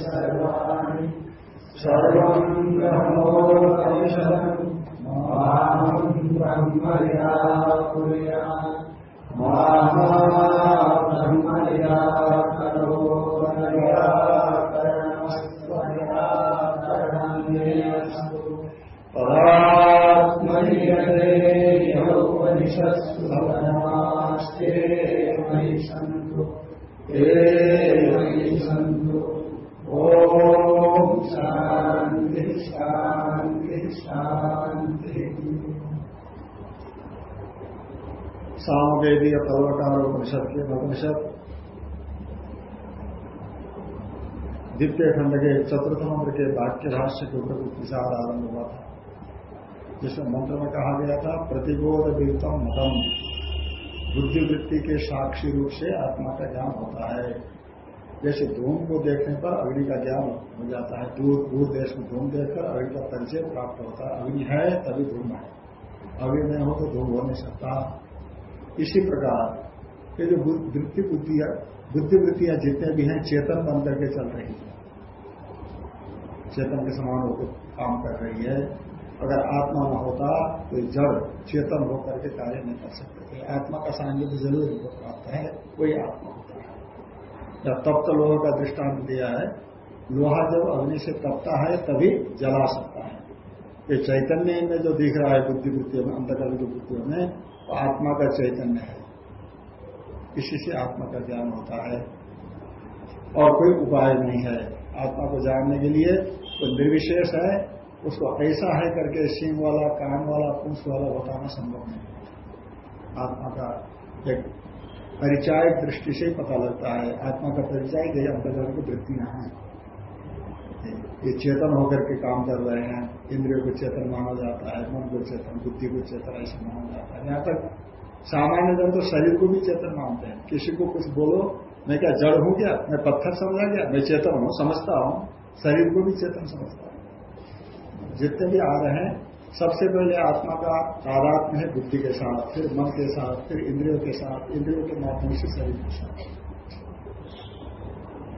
सर्वाणि सर्वम् ब्रह्मोपनिषदम् माहम् ब्रह्मया करणमस्त्वयाकरणमेऽस्तु पदात्मनियते यौपनिषत्सु भवनमास्ते मयि सन्तु ते मयि सन्तु ॐ शान्ति शान्ति, शान्तिः। सामवेदीय के उपनिषद द्वितीय खंड के चतुर्थ मंत्र के वाक्य भाष्य के ऊपर विचार आरंभ हुआ था। जिसमें मंत्र में कहा गया था, प्रतिबोध विरुतम मतम बुद्धिवृत्ति के साक्षी रूप से आत्मा का ज्ञान होता है। जैसे धूम को देखने पर अग्नि का ज्ञान हो जाता है। दूर दूर देश में धूम देखकर अग्नि का परिचय प्राप्त होता है। अग्नि है, तभी धूम है। अग्नि नहीं हो तो धूम हो नहीं सकता। इसी प्रकार ये जो वृत्ति बुद्धि बुद्धि वृत्तियाँ जितने भी हैं, चेतन बन करके चल रही है। चेतन के समान होकर काम कर रही है। अगर आत्मा न होता तो जड़ चेतन होकर के कार्य नहीं कर सकते। आत्मा का सान्निध्य ज़रूर इनको प्राप्त है कोई आत्मा होता है। या तप्त लोह का दृष्टांत दिया है। लोहा जब अग्नि से तपता है, तभी जला सकता है। ये चैतन्य में जो दिख रहा है बुद्धि वृत्तियों में अंतकल की वृत्तियों में, वो आत्मा का चैतन्य है। इसी से आत्मा का ज्ञान होता है। और कोई उपाय नहीं है। आत्मा को जानने के लिए तो निर्विशेष है, उसको ऐसा है करके सिंह वाला, कान वाला पुंस वाला बताना संभव नहीं आत्मा का एक परिचय दृष्टि से पता लगता है। आत्मा का परिचय ये अंतर्गत की वृत्तियाँ हैं। ये चेतन होकर के काम कर रहे हैं। इंद्रियों को चेतन माना जाता है, मन को चेतन, बुद्धि को चेतन, ऐसा माना जाता है। यहाँ तक सामान्य जन तो शरीर को भी चेतन मानते हैं। किसी को कुछ बोलो मैं क्या जड़ हूँ क्या मैं पत्थर समझा गया? मैं चेतन हूँ, समझता हूँ। शरीर को भी चेतन समझता हूँ। जितने भी आ रहे हैं, सबसे पहले आत्मा का तादात्म्य है बुद्धि के साथ, फिर मन के साथ, फिर इंद्रियों के साथ, इंद्रियों के माध्यम से शरीर के साथ।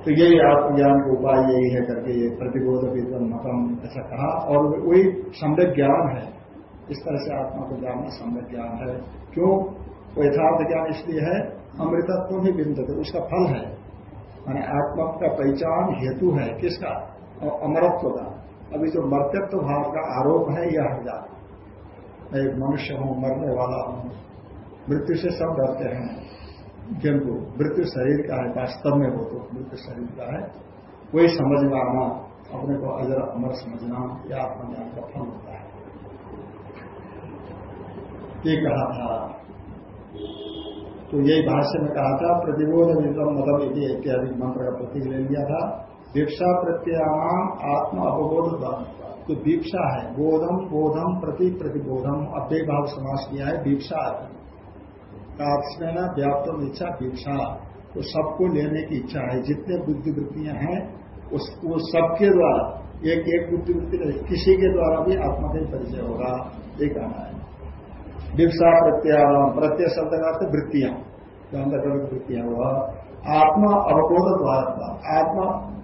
तो यही आत्मज्ञान का उपाय यही है करके ये प्रतिबोध विद्वन मतम ऐसा कहा। और वही सम्यक ज्ञान है। इस तरह से आत्मा को जानना सम्यक ज्ञान है। क्यों? वो यथार्थ ज्ञान इसलिए है अमृतत्व ही बिंदु उसका फल है। माने आत्मा का पहचान हेतु है, किसका? और अमरत्व का। अभी जो मर्तत्व भाव का आरोप है, यह हट मैं एक मनुष्य हूँ, मरने वाला हूँ। मृत्यु से सब डरते हैं। किंतु मृत्यु शरीर का है, वास्तव में वो तो मृत्यु शरीर का है। वही समझ में आना अपने को अजर अमर समझना, यह आत्मज्ञान का फल होता है। ये कहा था। तो यही भाष्य में कहा था, प्रतिबोध विद्रम मदम इत्यादि मंत्र का प्रतीक ले लिया था। दीक्षा प्रत्याम आत्म अपबोध तो दीक्षा है, बोधम बोधम, प्रति प्रतिबोधम। अव्यय भाव समास किया है दीक्षा कात्स्मेना व्याप्त इच्छा दीक्षा तो सबको लेने की इच्छा है। जितने बुद्धिवृत्तियाँ हैं, उस, वो सबके द्वारा, एक एक बुद्धिवृत्ति किसी के द्वारा भी आत्मा का परिचय होगा। ये कहना है। दीक्षा प्रत्याम प्रत्यय शब्द का अर्थ वृत्तियाँ। जो वृत्तियाँ हुआ। आत्मा अवबोध द्वारा आत्मा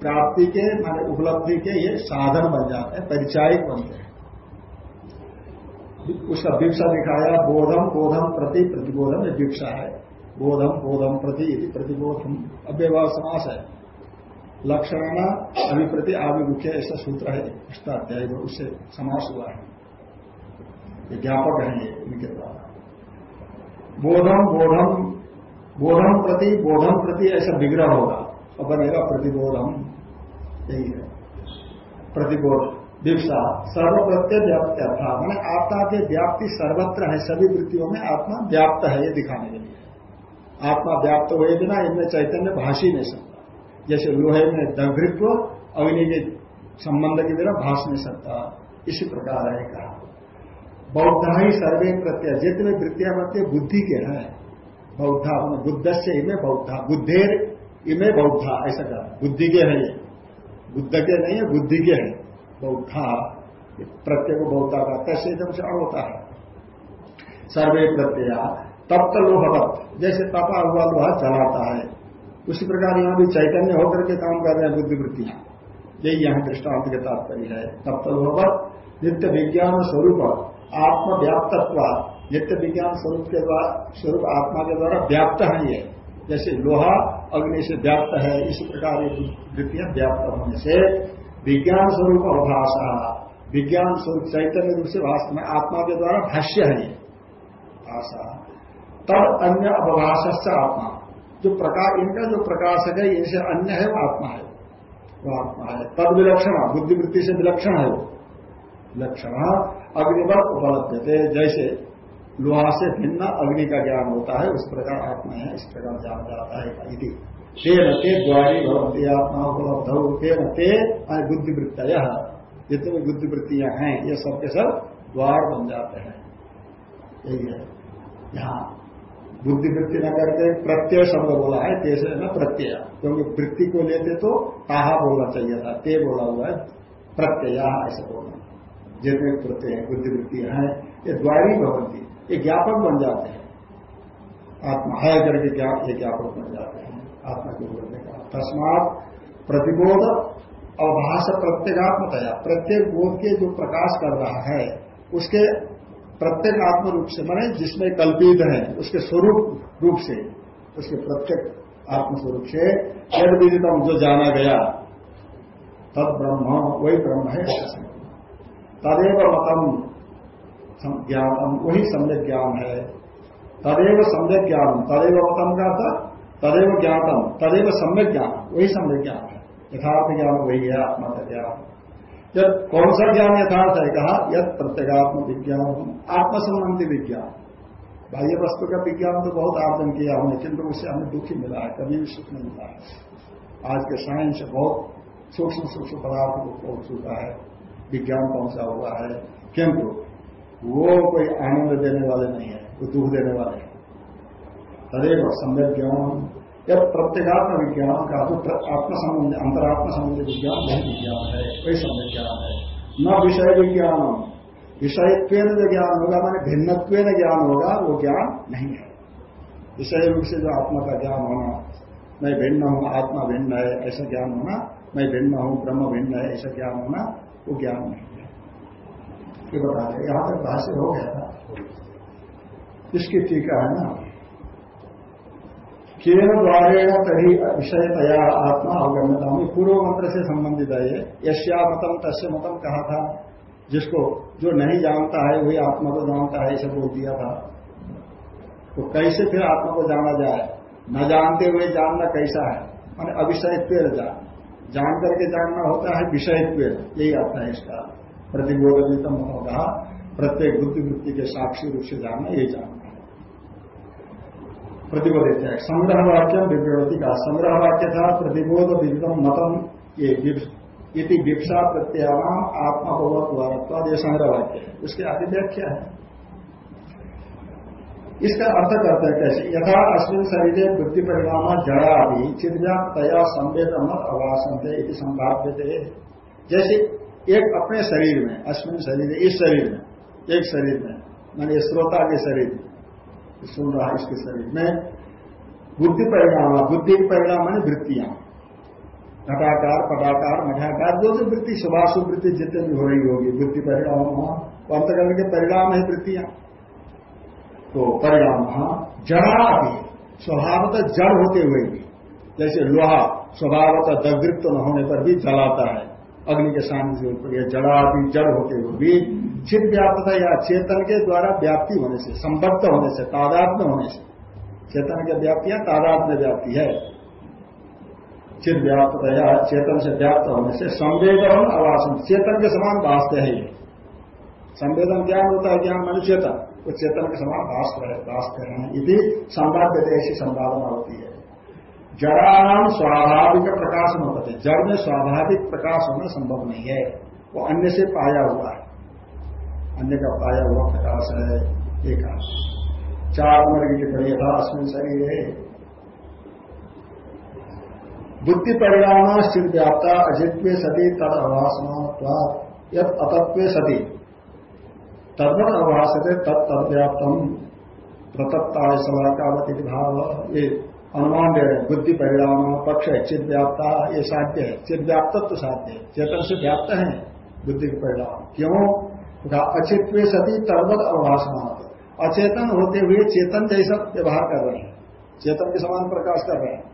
प्राप्ति के, माने उपलब्धि के ये साधन बन जाते हैं परिचायक बनते हैं। उसका दीक्षा दिखाया, बोधम बोधम प्रति प्रतिबोधम, ये दीक्षा है। बोधम बोधम प्रति प्रतिबोधम अव्यवाह समास है। लक्षण अभिप्रति आविमुख्य ऐसा सूत्र है अष्टाध्याय उससे समास हुआ है। ये ज्ञापक है ये इनके द्वारा। बोधम बोधम बोधम प्रति बोधम प्रति ऐसा विग्रह होगा। और बनेगा प्रतिबोधम। यही है। प्रतिबोध, दीक्षा सर्व प्रत्यय व्याप्त था मैंने आत्मा के व्याप्ति सर्वत्र है, सभी वृत्तियों में आत्मा व्याप्त है, ये दिखाने के लिए। आत्मा व्याप्त हुए बिना इनमें चैतन्य भाषी नहीं सकता। जैसे लोहे में दघृत्व अग्नि के संबंध के बिना भाष नहीं सकता। इसी प्रकार है कहा। बौद्धा ही सर्वे प्रत्यय, जितने वृत्तियाँ बनते बुद्धि के हैं, बौद्धा बुद्ध से इमे बौद्धा, बुद्धेर इमे बौद्धा, ऐसा कहा। बुद्धि के है ये। बुद्ध के नहीं है, बुद्धि के है। बौद्धा प्रत्यय को बौद्धा का कैसे एकदम से होता है। सर्वे प्रत्यय, तप्त लोहवत जैसे तपा हुआ लोहा चलाता है। उसी प्रकार यहाँ भी चैतन्य होकर के काम कर रहे हैं बुद्धिवृत्तियाँ। यही यहाँ दृष्टांत के तात्पर्य है, तप्त लोहवत नित्य विज्ञान स्वरूप। आत्मव्याप्तत्व नित्य विज्ञान स्वरूप के द्वारा, स्वरूप आत्मा के द्वारा व्याप्त है ये। जैसे लोहा, अग्नि से व्याप्त है, इसी प्रकार ये वृत्तियाँ व्याप्त होने से विज्ञान स्वरूप अवभाषा, विज्ञान स्वरूप चैतन्य रूप से वास्तव में आत्मा के द्वारा भाष्य है ये। भाषा। तब अन्य अवभाष आत्मा। जो प्रकाश इनका जो प्रकाशक है, इनसे अन्य है, वो आत्मा है। वो आत्मा है। तद विलक्षण बुद्धिवृत्ति से विलक्षण है वो। विलक्षण अग्निवत उपलब्ध थे जैसे लोहा से भिन्न अग्नि का ज्ञान होता है, उस प्रकार आत्मा है, इस प्रकार जाना जाता है ते द्वारी भवती आत्मा उपलब्ध तेन ते बुद्धिवृत्त जितने बुद्धिवृत्तियाँ हैं, ये सब के सब द्वार बन जाते हैं। यही है। यहाँ बुद्धिवृत्ति न करके प्रत्यय शब्द बोला है तेज न प्रत्यय। क्योंकि वृत्ति को लेते तो ताहा बोलना चाहिए था, ते बोला हुआ है प्रत्यय, ऐसा बोलना। जितने प्रत्यय बुद्धिवृत्तियाँ हैं ये द्वारी भवंती, ये ज्ञापक बन जाते हैं। आत्मा है करके ये ज्ञापक बन जाते हैं। आत्मा के बोलने का तस्मात प्रतिबोध अवभाष प्रत्येगात्मतया, प्रत्येक बोध के जो प्रकाश कर रहा है, उसके प्रत्येक आत्म रूप से, माने जिसमें कल्पित है, उसके स्वरूप रूप से, उसके प्रत्येक आत्म स्वरूप से, यद विदितम जो जाना गया, तद ब्रह्म, वही ब्रह्म है। तदेव मतम ज्ञानम वही सम्यक ज्ञान है। तदेव सम्यक ज्ञान तदेव मतम का था? तदेव ज्ञातम, तदेव सम्यक ज्ञान वही सम्यक ज्ञान है। यथार्थ ज्ञान वही है आत्मा का ज्ञान। जब कौन सा ज्ञान यथार्थ है? कहा, यद प्रत्येगात्म विज्ञान। आत्म संबंधी विज्ञान। बाह्य वस्तु का विज्ञान तो बहुत आर्जन किया हमने, किंतु उससे हमें दुखी मिला है, कभी भी सुख नहीं मिला है। आज के साइंस बहुत सूक्ष्म सूक्ष्म पदार्थ को पहुँच चुका है। विज्ञान पहुँचा हुआ है किंतु वो कोई आनंद देने वाले नहीं है, वो दुख देने वाले हैं। तदेव सम्यक ज्ञान। या प्रत्येगात्म विज्ञान का जो आत्म संबंध अंतरात्म संबंधी विज्ञान वही विज्ञान है वही सम्यक ज्ञान है। न विषय विज्ञान। विषयत्व जो ज्ञान होगा, माने भिन्नत्व ज्ञान होगा, वो ज्ञान नहीं है। विषय रूप से जो आत्मा का ज्ञान होना, मैं भिन्न हूँ, आत्मा भिन्न है, ऐसा ज्ञान होना, मैं भिन्न हूँ, ब्रह्म भिन्न है, ऐसा ज्ञान होना वो ज्ञान नहीं है। ये बता दें यहाँ तक भाष्य हो गया था। इसकी टीका है ना? केन द्वारेण तरी विषय तया आत्मा अवगम्यता में पूर्व मंत्र से संबंधित है ये। यश्या मतम तस्य मतम कहा था। जिसको जो नहीं जानता है, वही आत्मा को जानता है ऐसे बोल दिया था। तो कैसे फिर आत्मा को जाना जाए? न जानते हुए जानना कैसा है? मैंने मान अविषयत्व जान। जान करके जानना होता है विषयत्व यही आता है इसका प्रतिबोधितम होगा। प्रत्येक बुद्धि वृत्ति के साक्षी रूप से जानना, यही जानना है। प्रतिबोधित है। संग्रह वाक्य विप्रवृत्ति का संग्रह वाक्य था प्रतिबोध विदितम मतम, ये इति विप्सा प्रत्याम आत्मभवत द्वारा ये संग्रह वाक्य है। उसके आदि व्याख्या है? इसका अर्थ करते हैं कैसे? यथा अश्विन शरीर बुद्धि परिणाम जड़ा भी चिद्व्याप तया संवेदन अवासन थे संभाव्य थे जैसे एक अपने शरीर में अश्विन शरीर, इस शरीर में, एक शरीर में, मैंने श्रोता के शरीर में सुन रहा है इसके शरीर में बुद्धि परिणाम बुद्धि के परिणाम मानी वृत्तियाँ। घटाकार पटाकार मठाकार, जो भी वृत्ति, सुभाषु वृत्ति जितने भी हो रही होगी, वृत्ति परिणाम अंतकरण के परिणाम है वृत्तियाँ। तो परिणाम जड़ा भी स्वभावतः जड़ होते हुए भी, जैसे लोहा स्वभावतः दग्रिप्त न होने पर भी जलाता है। अग्नि के सामने ऊपर या जड़ा भी जड़ होते हुए भी चित व्याप्तता या चेतन के द्वारा व्याप्ति होने से, संबद्ध होने से, तादात्म्य होने से। चेतन की व्याप्तियाँ तादात्म्य व्याप्ति है। चित व्याप्तता या चेतन से व्याप्त होने से संवेदन आवासन चेतन के समान भाषते है ये। संवेदन ज्ञान होता है ज्ञान मान चेतन वो चेतन के समान भाष कर रहे हैं। यदि संवाद ऐसी संभावना होती है। जड़ानाम स्वाभाविक प्रकाश न होते जड़ में स्वाभाविक प्रकाश होना संभव नहीं है। वो अन्य से पाया हुआ है। अन्य का पाया हुआ प्रकाश है। एक चार नंबर की टिप्पणी था अश्विन शरीर है। बुद्धि परिणाम स्थित व्याप्ता, अजित्व सती तद अभाषण यद अतत्व सती। तद्वत अभाषते तद तद्व्याप्तम प्रतप्ता सलाकावती भाव। ये अनुमान दे रहे बुद्धि परिणाम पक्ष है चिद व्याप्ता ये साध्य है चिद व्याप्त तो साध्य। है चेतन से व्याप्त है बुद्धि के परिणाम। क्यों? अचित्व सती तद्वत अभाषण अचेतन होते हुए चेतन जैसा व्यवहार कर रहे हैं। चेतन के समान प्रकाश कर रहे हैं।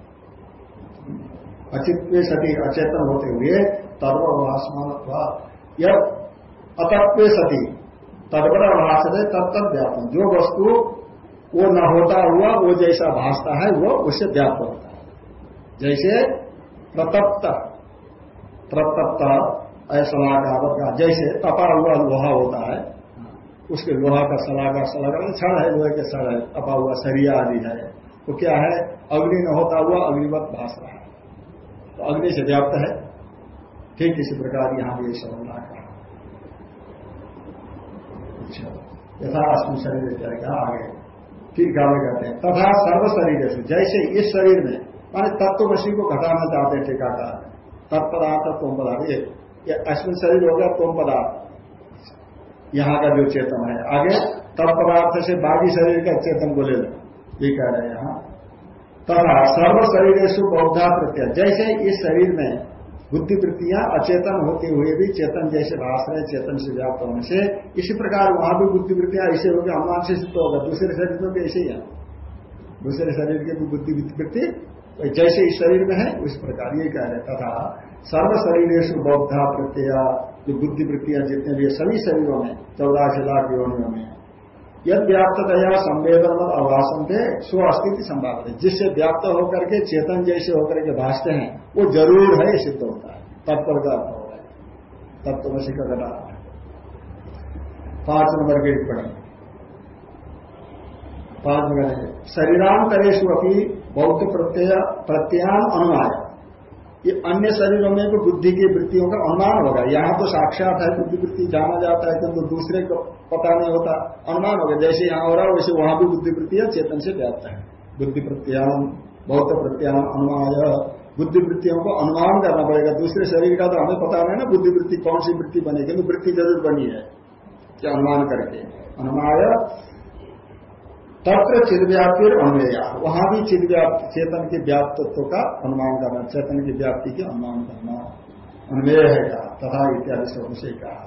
अचित्व सती अचेतन होते हुए तर्वभाषमान यह अतत्व सती भाषण है तब तक व्यापन जो वस्तु वो न होता हुआ, वो जैसा भाषता है, वो उससे व्याप्त होता है। जैसे प्रतप्त प्रतप्त असलागावत का जैसे तपा हुआ लोहा होता है, उसके लोहा का सलागा सलागा क्षण है, लोहे के सड़ है, तपा हुआ सरिया आदि है। वो क्या है? अग्नि न होता हुआ अग्निवत भाष रहा है। तो अग्नि से व्याप्त है। ठीक इसी प्रकार यहाँ भी समझना कहा अच्छा यथा अस्म शरीर क्या आगे। ठीक गावे कहते हैं। तथा सर्व शरीर से जैसे इस शरीर में, माने तत्वशी को घटाना चाहते हैं टीकाकार तत्पदार्थ तोम पदार्थ ये अश्विन शरीर हो गया तोम पदार्थ यहाँ का जो चेतन है। आगे, तत्पदार्थ से बागी शरीर का चेतन को ले लो। ये कह रहे हैं यहाँ। तथा सर्व शरीर से बौद्धा प्रत्यय जैसे इस शरीर में बुद्धि वृत्तियाँ अचेतन होते हुए भी चेतन जैसे भाष रहे चेतन से व्याप्त होने से इसी प्रकार वहाँ भी बुद्धि वृत्तियाँ ऐसे होगी अनुमान से सिद्ध होगा, दूसरे शरीर में भी ऐसे ही है। दूसरे शरीर की भी बुद्धि वृत्ति जैसे इस शरीर में है, उस प्रकार ये कह रहे तथा सर्व शरीर बौद्धा प्रत्यय, जो बुद्धि वृत्तियाँ जितने भी सभी शरीरों में, चौदह लाख योनियों में। यद व्याप्ततया संवेदन और अभाषण थे स्व अस्तित्व संभावित है। जिससे व्याप्त होकर के, चेतन जैसे होकर के भाषते हैं, वो ज़रूर है सिद्ध होता है। तत्पर का अर्थ होगा तत्वशी का घटा पाँच नंबर की टिप्पणी पाँच नंबर शरीरांतरेशु अपनी प्रत्यय प्रत्यान अनुमान ये अन्य शरीरों में भी बुद्धि की वृत्तियों का अनुमान होगा। यहाँ तो साक्षात है, बुद्धि वृत्ति जाना जाता है, किंतु दूसरे को पता नहीं होता, अनुमान होगा। जैसे यहाँ हो रहा है, वैसे वहाँ भी बुद्धि वृत्तियाँ चेतन से व्याप्त है। बुद्धि प्रत्याम बहुत प्रत्याम अनुमान बुद्धि वृत्तियों को अनुमान करना पड़ेगा। दूसरे शरीर का तो हमें पता नहीं ना, बुद्धि वृत्ति कौन सी वृत्ति बनेगी। वृत्ति ज़रूर बनी है अनुमान करके। अनुमान तत्र चिदव्याप्ति अन्वया। वहाँ भी चिदव्याप्ति, चेतन के व्याप्तत्व का अनुमान करना, चेतन की व्याप्ति के अनुमान करना। अन्वय है कहा, तथा इत्यादि शब्द से कहा।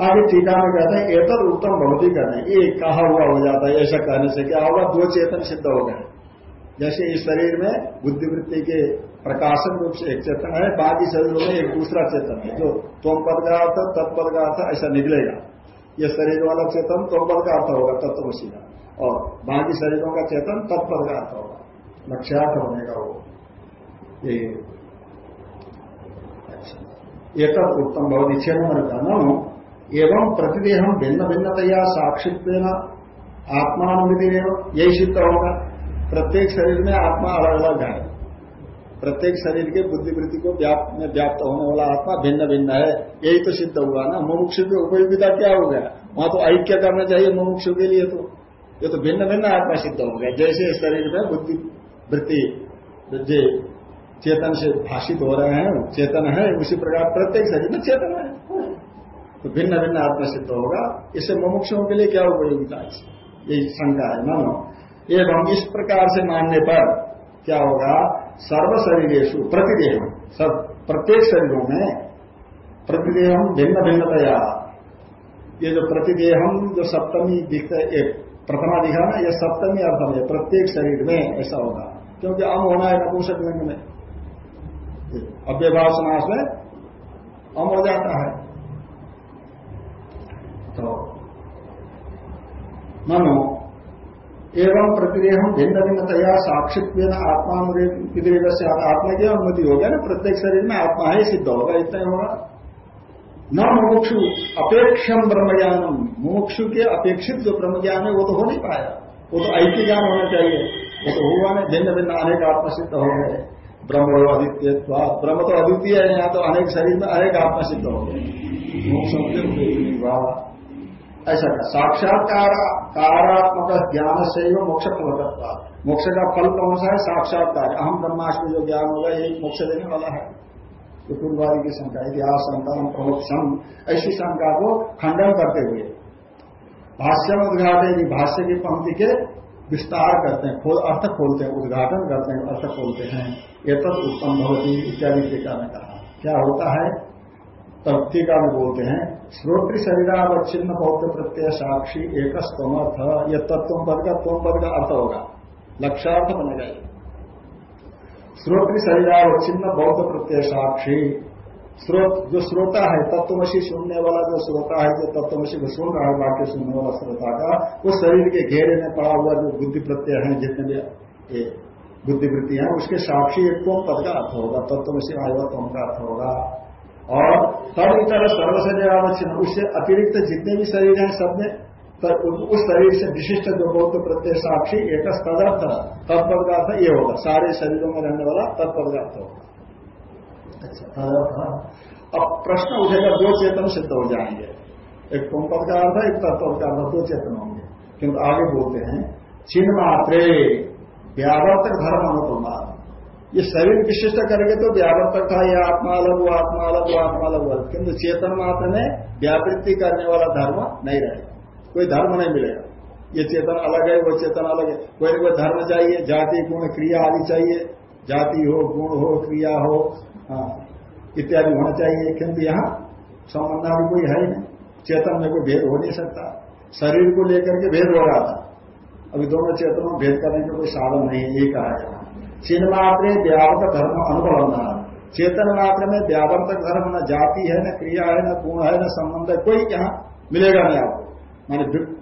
आगे टीका में कहते हैं एतर उत्तम ही कहते हैं। ये कहा हुआ हो जाता है, ऐसा कहने से क्या होगा, दो चेतन सिद्ध हो गए। जैसे इस शरीर में बुद्धिवृत्ति के प्रकाशन रूप से एक चेतन है, बाकी शरीरों में एक दूसरा चेतन है, जो तोम पद का अर्थ तत्पद का अर्थ, ऐसा निकलेगा। ये शरीर वाला चेतन तोपद का अर्थ होगा तत्वशी का और बाकी शरीरों का चेतन तत्पद का अर्थ होगा। लक्ष्यार्थ होने का वो। ये। अच्छा। एक उत्तम बहुत इच्छे नंबर न एवं प्रतिदेह भिन्न भिन्नतया साक्षित्व आत्मानुमति यही सिद्ध होगा। प्रत्येक शरीर में आत्मा अलग अलग है। प्रत्येक शरीर के बुद्धिवृत्ति को व्याप्त में व्याप्त होने वाला आत्मा भिन्न भिन्न है। यही तो सिद्ध हुआ ना। मुमुक्षु की उपयोगिता क्या हो गया? वहाँ तो ऐक्य करना चाहिए मुमुक्षु के लिए तो। ये तो भिन्न भिन्न आत्मा सिद्ध हो गया। जैसे शरीर में बुद्धि वृत्ति जो चेतन से भाषित हो रहे हैं, चेतन है, उसी प्रकार प्रत्येक शरीर में चेतन है। तो भिन्न भिन्न आत्मा सिद्ध होगा। इससे मुमुक्षुओं के लिए क्या उपयोगिता यही शंका है। मानो, एवं इस प्रकार से मानने पर क्या होगा? सर्व शरीरेशु प्रतिदेह, सब प्रत्येक शरीरों में प्रतिदेहम भिन्न भिन्नतया ये जो प्रतिदेहम जो सप्तमी दिखता है प्रथमा दिखा ना यह सप्तमी अर्थ में, प्रत्येक शरीर में ऐसा होगा। क्योंकि अम होना है नपुंसक लिंग में। अव्यभाव समास में अम हो जाता है। तो मनो एवं प्रतिदेह भिन्न भिन्नतया साक्षित्व आत्मा से आत्मा की अनुमति हो गया ना, प्रत्येक शरीर में आत्मा ही सिद्ध होगा इतना होगा। न मुमुक्षु अपेक्षम ब्रह्मज्ञानम मुमुक्षु के अपेक्षित जो ब्रह्म ज्ञान है, वो तो हो नहीं पाया। वो तो ऐक्य ज्ञान होना चाहिए। वो तो हुआ नहीं भिन्न भिन्न अनेक आत्मा सिद्ध हो गए। ब्रह्म अद्वितीय ब्रह्म तो अद्वितीय है, यहाँ तो अनेक शरीर में अनेक आत्मा सिद्ध हो गए। ऐसा का साक्षात्कार, कारात्मक ज्ञान से ही मोक्ष फलकत्व मोक्ष का फल कौन सा है? साक्षात्कार। अहम ब्रह्माष्टमी जो ज्ञान होगा यही मोक्ष देने वाला है। तो पूर्वादि की शंका इतिहास शंका प्रमोक्षम ऐसी शंका को खंडन करते हुए भाष्य में उद्घाटन भाष्य की पंक्ति के विस्तार करते हैं। खोल, अर्थ खोलते हैं, उद्घाटन करते हैं, अर्थ खोलते हैं। ये तब उत्तम भवती इत्यादि टीका में कहा। क्या होता है? तब टीका में बोलते हैं। श्रोत्र शरीरावच्छिन्न बौद्ध प्रत्यय साक्षी एक स्तमर्थ यह तत्व पद का तुम पद का अर्थ होगा। लक्ष्यार्थ बनेगा श्रोत्र शरीरावच्छिन्न बौद्ध प्रत्यय साक्षी। स्रोत जो श्रोता है तत्वमसी सुनने वाला जो श्रोता है, जो तत्वमसी को सुन रहा है, वाक्य सुनने वाला श्रोता का, वो शरीर के घेरे में पड़ा हुआ जो बुद्धि प्रत्यय है, जितने भी बुद्धिवृत्ति है, उसके साक्षी एक तुम पद का अर्थ होगा। तत्वमसी आयुवा तुम का अर्थ होगा। और तब इतर सर्व शरीर उससे अतिरिक्त जितने भी शरीर हैं सब में उस शरीर से विशिष्ट जो बौद्ध प्रत्यय साक्षी एक तदर्थ तत्पद का अर्थ ये होगा। सारे शरीरों में रहने वाला तत्पद का अर्थ होगा। अच्छा। अब प्रश्न उठेगा दो चेतन सिद्ध हो जाएँगे। एक पद का अर्थ एक तत्व का अर्थ दो चेतन होंगे। किंतु आगे बोलते हैं चिन्ह मात्रे व्यावर्तक धर्म अनुपमाद ये शरीर विशिष्ट करेंगे तो व्यावर्तक था यह आत्मा अलग हुआ, आत्मा अलग हुआ, आत्मा अलग हुआ। किंतु चेतन मात्र में व्यावृत्ति करने वाला धर्म नहीं रहेगा। कोई धर्म नहीं मिलेगा। ये चेतन अलग है, वो चेतन अलग है। कोई ना कोई धर्म चाहिए, जाति, गुण, क्रिया आदि चाहिए। जाति हो, गुण हो, क्रिया हो हाँ इत्यादि होना चाहिए। किंतु यहाँ संबंध भी कोई है ही नहीं। चेतन में कोई भेद हो नहीं सकता। शरीर को लेकर के भेद हो रहा था। अभी दोनों चेतनों में भेद करने का कोई साधन नहीं है ये कहा जाए चिन्ह मात्र व्यावर्तक धर्म अनुभव न चेतन मात्र में व्यावर्तक धर्म न जाति है, न क्रिया है, न गुण है, न संबंध है, कोई यहाँ मिलेगा नहीं आपको। माने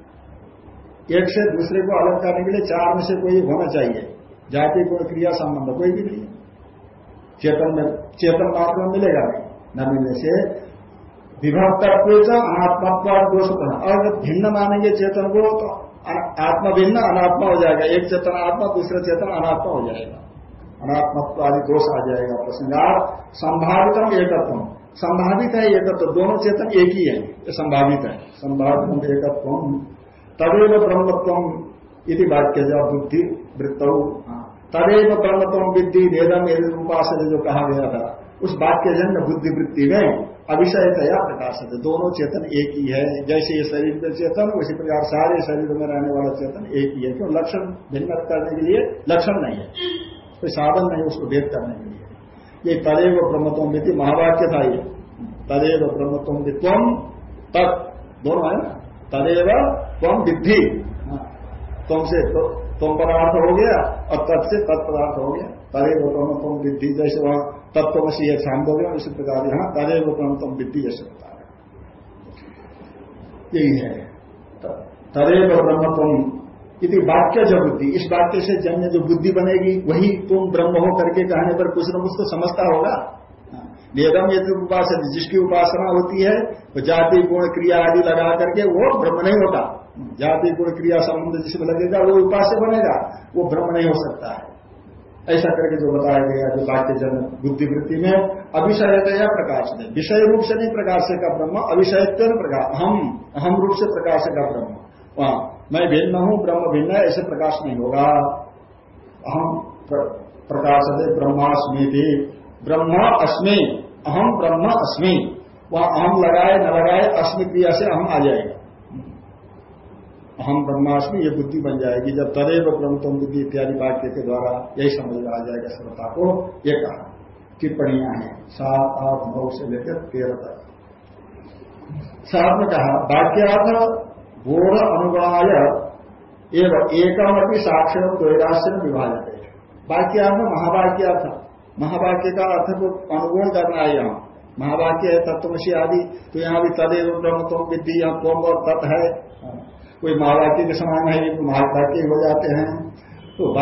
एक से दूसरे को अलग करने के लिए चार में से कोई होना चाहिए। जाति, गुण, क्रिया, संबंध कोई भी नहीं। चेतन में चेतन मात्र में मिलेगा नहीं। न मिलने से विभक्तत्व अनात्मत्व दोष और भिन्न मानेंगे चेतन को तो आत्मा भिन्न, अनात्मा हो जाएगा। एक चेतन आत्मा, दूसरा चेतन अनात्मा हो जाएगा। अनात्मत्व आदि दोष आ जाएगा प्रसंगार संभावित एकत्व संभावित है एकत्व, दोनों चेतन एक ही है। ये संभावित है। संभावित एकत्व तदेव ब्रह्मत्व यदि वाक्य जब बुद्धि, वृत्त। तदेव ब्रह्मत्व विद्धि, वेदम, यदि उपासन जो कहा गया था, उस वाक्य जन्म बुद्धि वृत्ति में अभिषयतया प्रकाश है दोनों चेतन एक ही है। जैसे ये शरीर में चेतन, उसी प्रकार सारे शरीर में रहने वाला चेतन एक ही है। क्यों लक्षण भिन्न करने के लिए लक्षण नहीं है। कोई साधन नहीं, उसको भेद करने के लिए। ये तदेव ब्रह्मत्व विधि महावाक्य था ये। तदेव ब्रह्मत्व वित्वम तत्। दोनों है ना? तदेव त्वम विद्धि। हाँ। तुमसे तुम पदार्थ हो गया और तत् से तत्पदार्थ हो गया। तरे वो तुम विद्धि जैसे वहाँ तत्वसी है छांदोगे इसी प्रकार यहाँ तरे वो तुम विद्धि जैसे बता रहे यही है। तरे वो ब्रह्म तुम यदि वाक्य जो बुद्धि? इस वाक्य से जन्य जो बुद्धि बनेगी, वही तुम ब्रह्म हो करके कहने पर कुछ न कुछ तो समझता होगा। हाँ। वेदम यदि उपासना, जिसकी उपासना होती है तो जाति, गुण, क्रिया आदि लगा करके वो ब्रह्म नहीं होता। जाति, गुण, क्रिया संबंध जिसमें लगेगा, वो उपास्य बनेगा। वो ब्रह्म नहीं हो सकता है। ऐसा करके जो बताया गया जो वाक्य जन बुद्धिवृत्ति में, अभिषयतया प्रकाश में विषय रूप से नहीं प्रकाश का ब्रह्म अभिषयत्व प्रकाश हम हम रूप से प्रकाश का ब्रह्म। वहाँ मैं भिन्न हूँ, ब्रह्म भिन्न है, ऐसे प्रकाश नहीं होगा। अहम प्रकाश है ब्रह्मास्मी भी ब्रह्म अस्मि अहम ब्रह्म अस्मि। वहाँ अहम लगाए, न लगाए, अस्मि क्रिया से अहम आ जाएगा। अहम ब्रह्मास्मि, ये बुद्धि बन जाएगी। जब तदेव ब्रह्मतम बुद्धि इत्यादि वाक्य के द्वारा यही समझ में आ जाएगा श्रोता को, ये कहा। टिप्पणियाँ हैं। सात, आठ, नौ से लेकर तेरह तक। सात में कहा, वाक्यार्थ बोध अनुगुणाय एवं एकम अपनी साक्षर द्वैराश्य में विभाजित। है वाक्यार्थ महावाक्यार्थ महावाक्य का अर्थ को अनुगुण करना है यहाँ। महावाक्य है तत्वशी आदि। तो यहाँ भी तदेव ब्रह्म विद्धि, यहाँ तोम और तत् है। कोई महावाक्य के समान है कोई महावाक्य हो जाते हैं। तो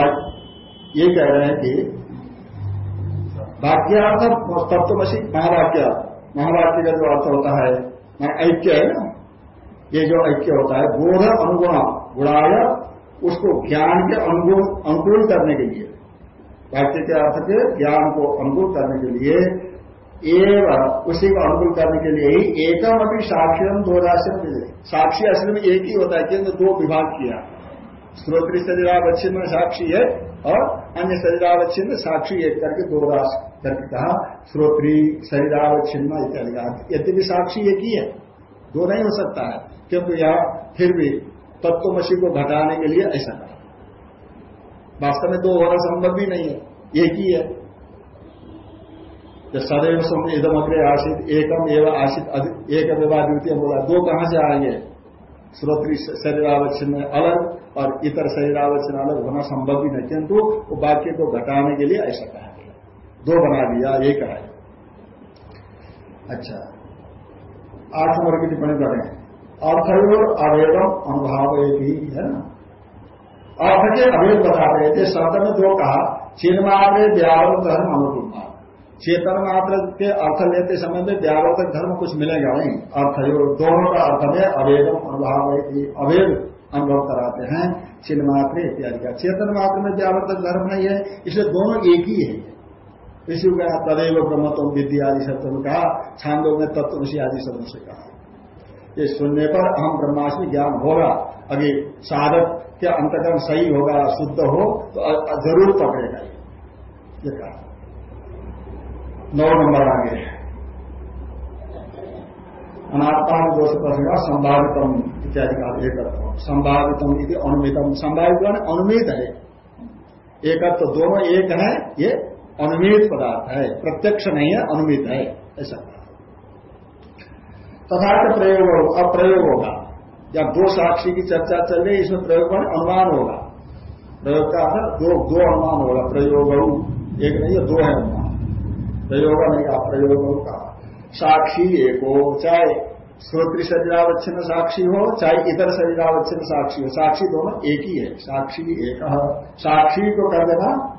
ये कह रहे हैं कि वाक्यार्थ तत्वशी महावाक्य। महावाक्य का जो अर्थ होता है, ऐक्य है ना? ये जो ऐक्य होता है, बोध अनुगुण, गुणाय, उसको ज्ञान के अनुगुण, अनुकूल करने के लिए। वाक्य के अर्थ के ज्ञान को अनुकूल करने के लिए, एवं, उसी को अनुकूल करने के लिए ही एकम अभी साक्षी दो राशि में साक्षी असली में एक ही होता है, किंतु दो विभाग किया। श्रोत्री शरीरावच्छिन्न साक्षी है और अन्य शरीरावच्छिन्न साक्षी एक करके दो रास करके कहा, श्रोत्री शरीरावच्छिन्न इत्यादि यद्यपि साक्षी एक ही है दो नहीं हो सकता है, क्योंकि यह फिर भी तत्वमसी को घटाने के लिए ऐसा कहा वास्तव में दो होना संभव भी नहीं है, एक ही है। जब सदैव सम इदम अग्रे आशित एकम एवं आशित एक द्वितीय बोला, दो कहाँ से आएँगे श्रोत्री शरीरावच्छिन्न अलग, और इतर शरीर शरीरावच्छिन्न अलग होना संभव भी नहीं, किंतु वो वाक्य को घटाने के लिए ऐसा कहा गया। दो बना दिया, एक है। अच्छा। आठ नंबर की टिप्पणी करें अर्थयोग अवेदम अनुभाव एक ही है ना? अर्थ के अवेद बता रहे थे शब्द में जो कहा चिन्मात्र व्यावरण धर्म अनुकूल चेतन मात्र के अर्थ लेते समय में व्यावर्तक धर्म कुछ मिलेगा नहीं। अर्थ दोनों का अर्थ में अवेदम अनुभाव अवेद अनुभव कराते हैं। चिन्ह मात्र इत्यादि का। चेतन मात्र में व्यावर्तक धर्म नहीं है, इसलिए दोनों एक ही है। इसी को कहा तदैव ब्रह्मत्व विद्या आदि शब्द में कहा छांदो में तत्व ऋषि आदि शब्द से कहा। ये सुनने पर हम ब्रह्माष्टमी ज्ञान होगा। अभी साधक के अंतकरण सही होगा, शुद्ध हो तो ज़रूर पकड़ेगा ये। कहा। नौ नंबर आगे अनात्मा दोष प्रसंग संभावितम इत्यादि का एक संभावितम अनुमितम। संभावित अनुमित है। एकत्व तो दोनों एक है, ये अनुमित पदार्थ है, प्रत्यक्ष नहीं है, अनुमित है, ऐसा। तथा प्रयोग अब प्रयोग होगा। या दो साक्षी की चर्चा चल रही इसमें प्रयोग अनुमान होगा। प्रयोग का अर्थ, दो दो अनुमान होगा, प्रयोग एक नहीं है, दो है अनुमान। प्रयोग नहीं कहा प्रयोग का साक्षी एक हो, चाहे श्रोत्र शरीरावच्छिन्न साक्षी हो, चाहे इतर शरीरावच्छिन्न साक्षी हो, साक्षी दोनों एक ही है। साक्षी एक, साक्षी को कर देना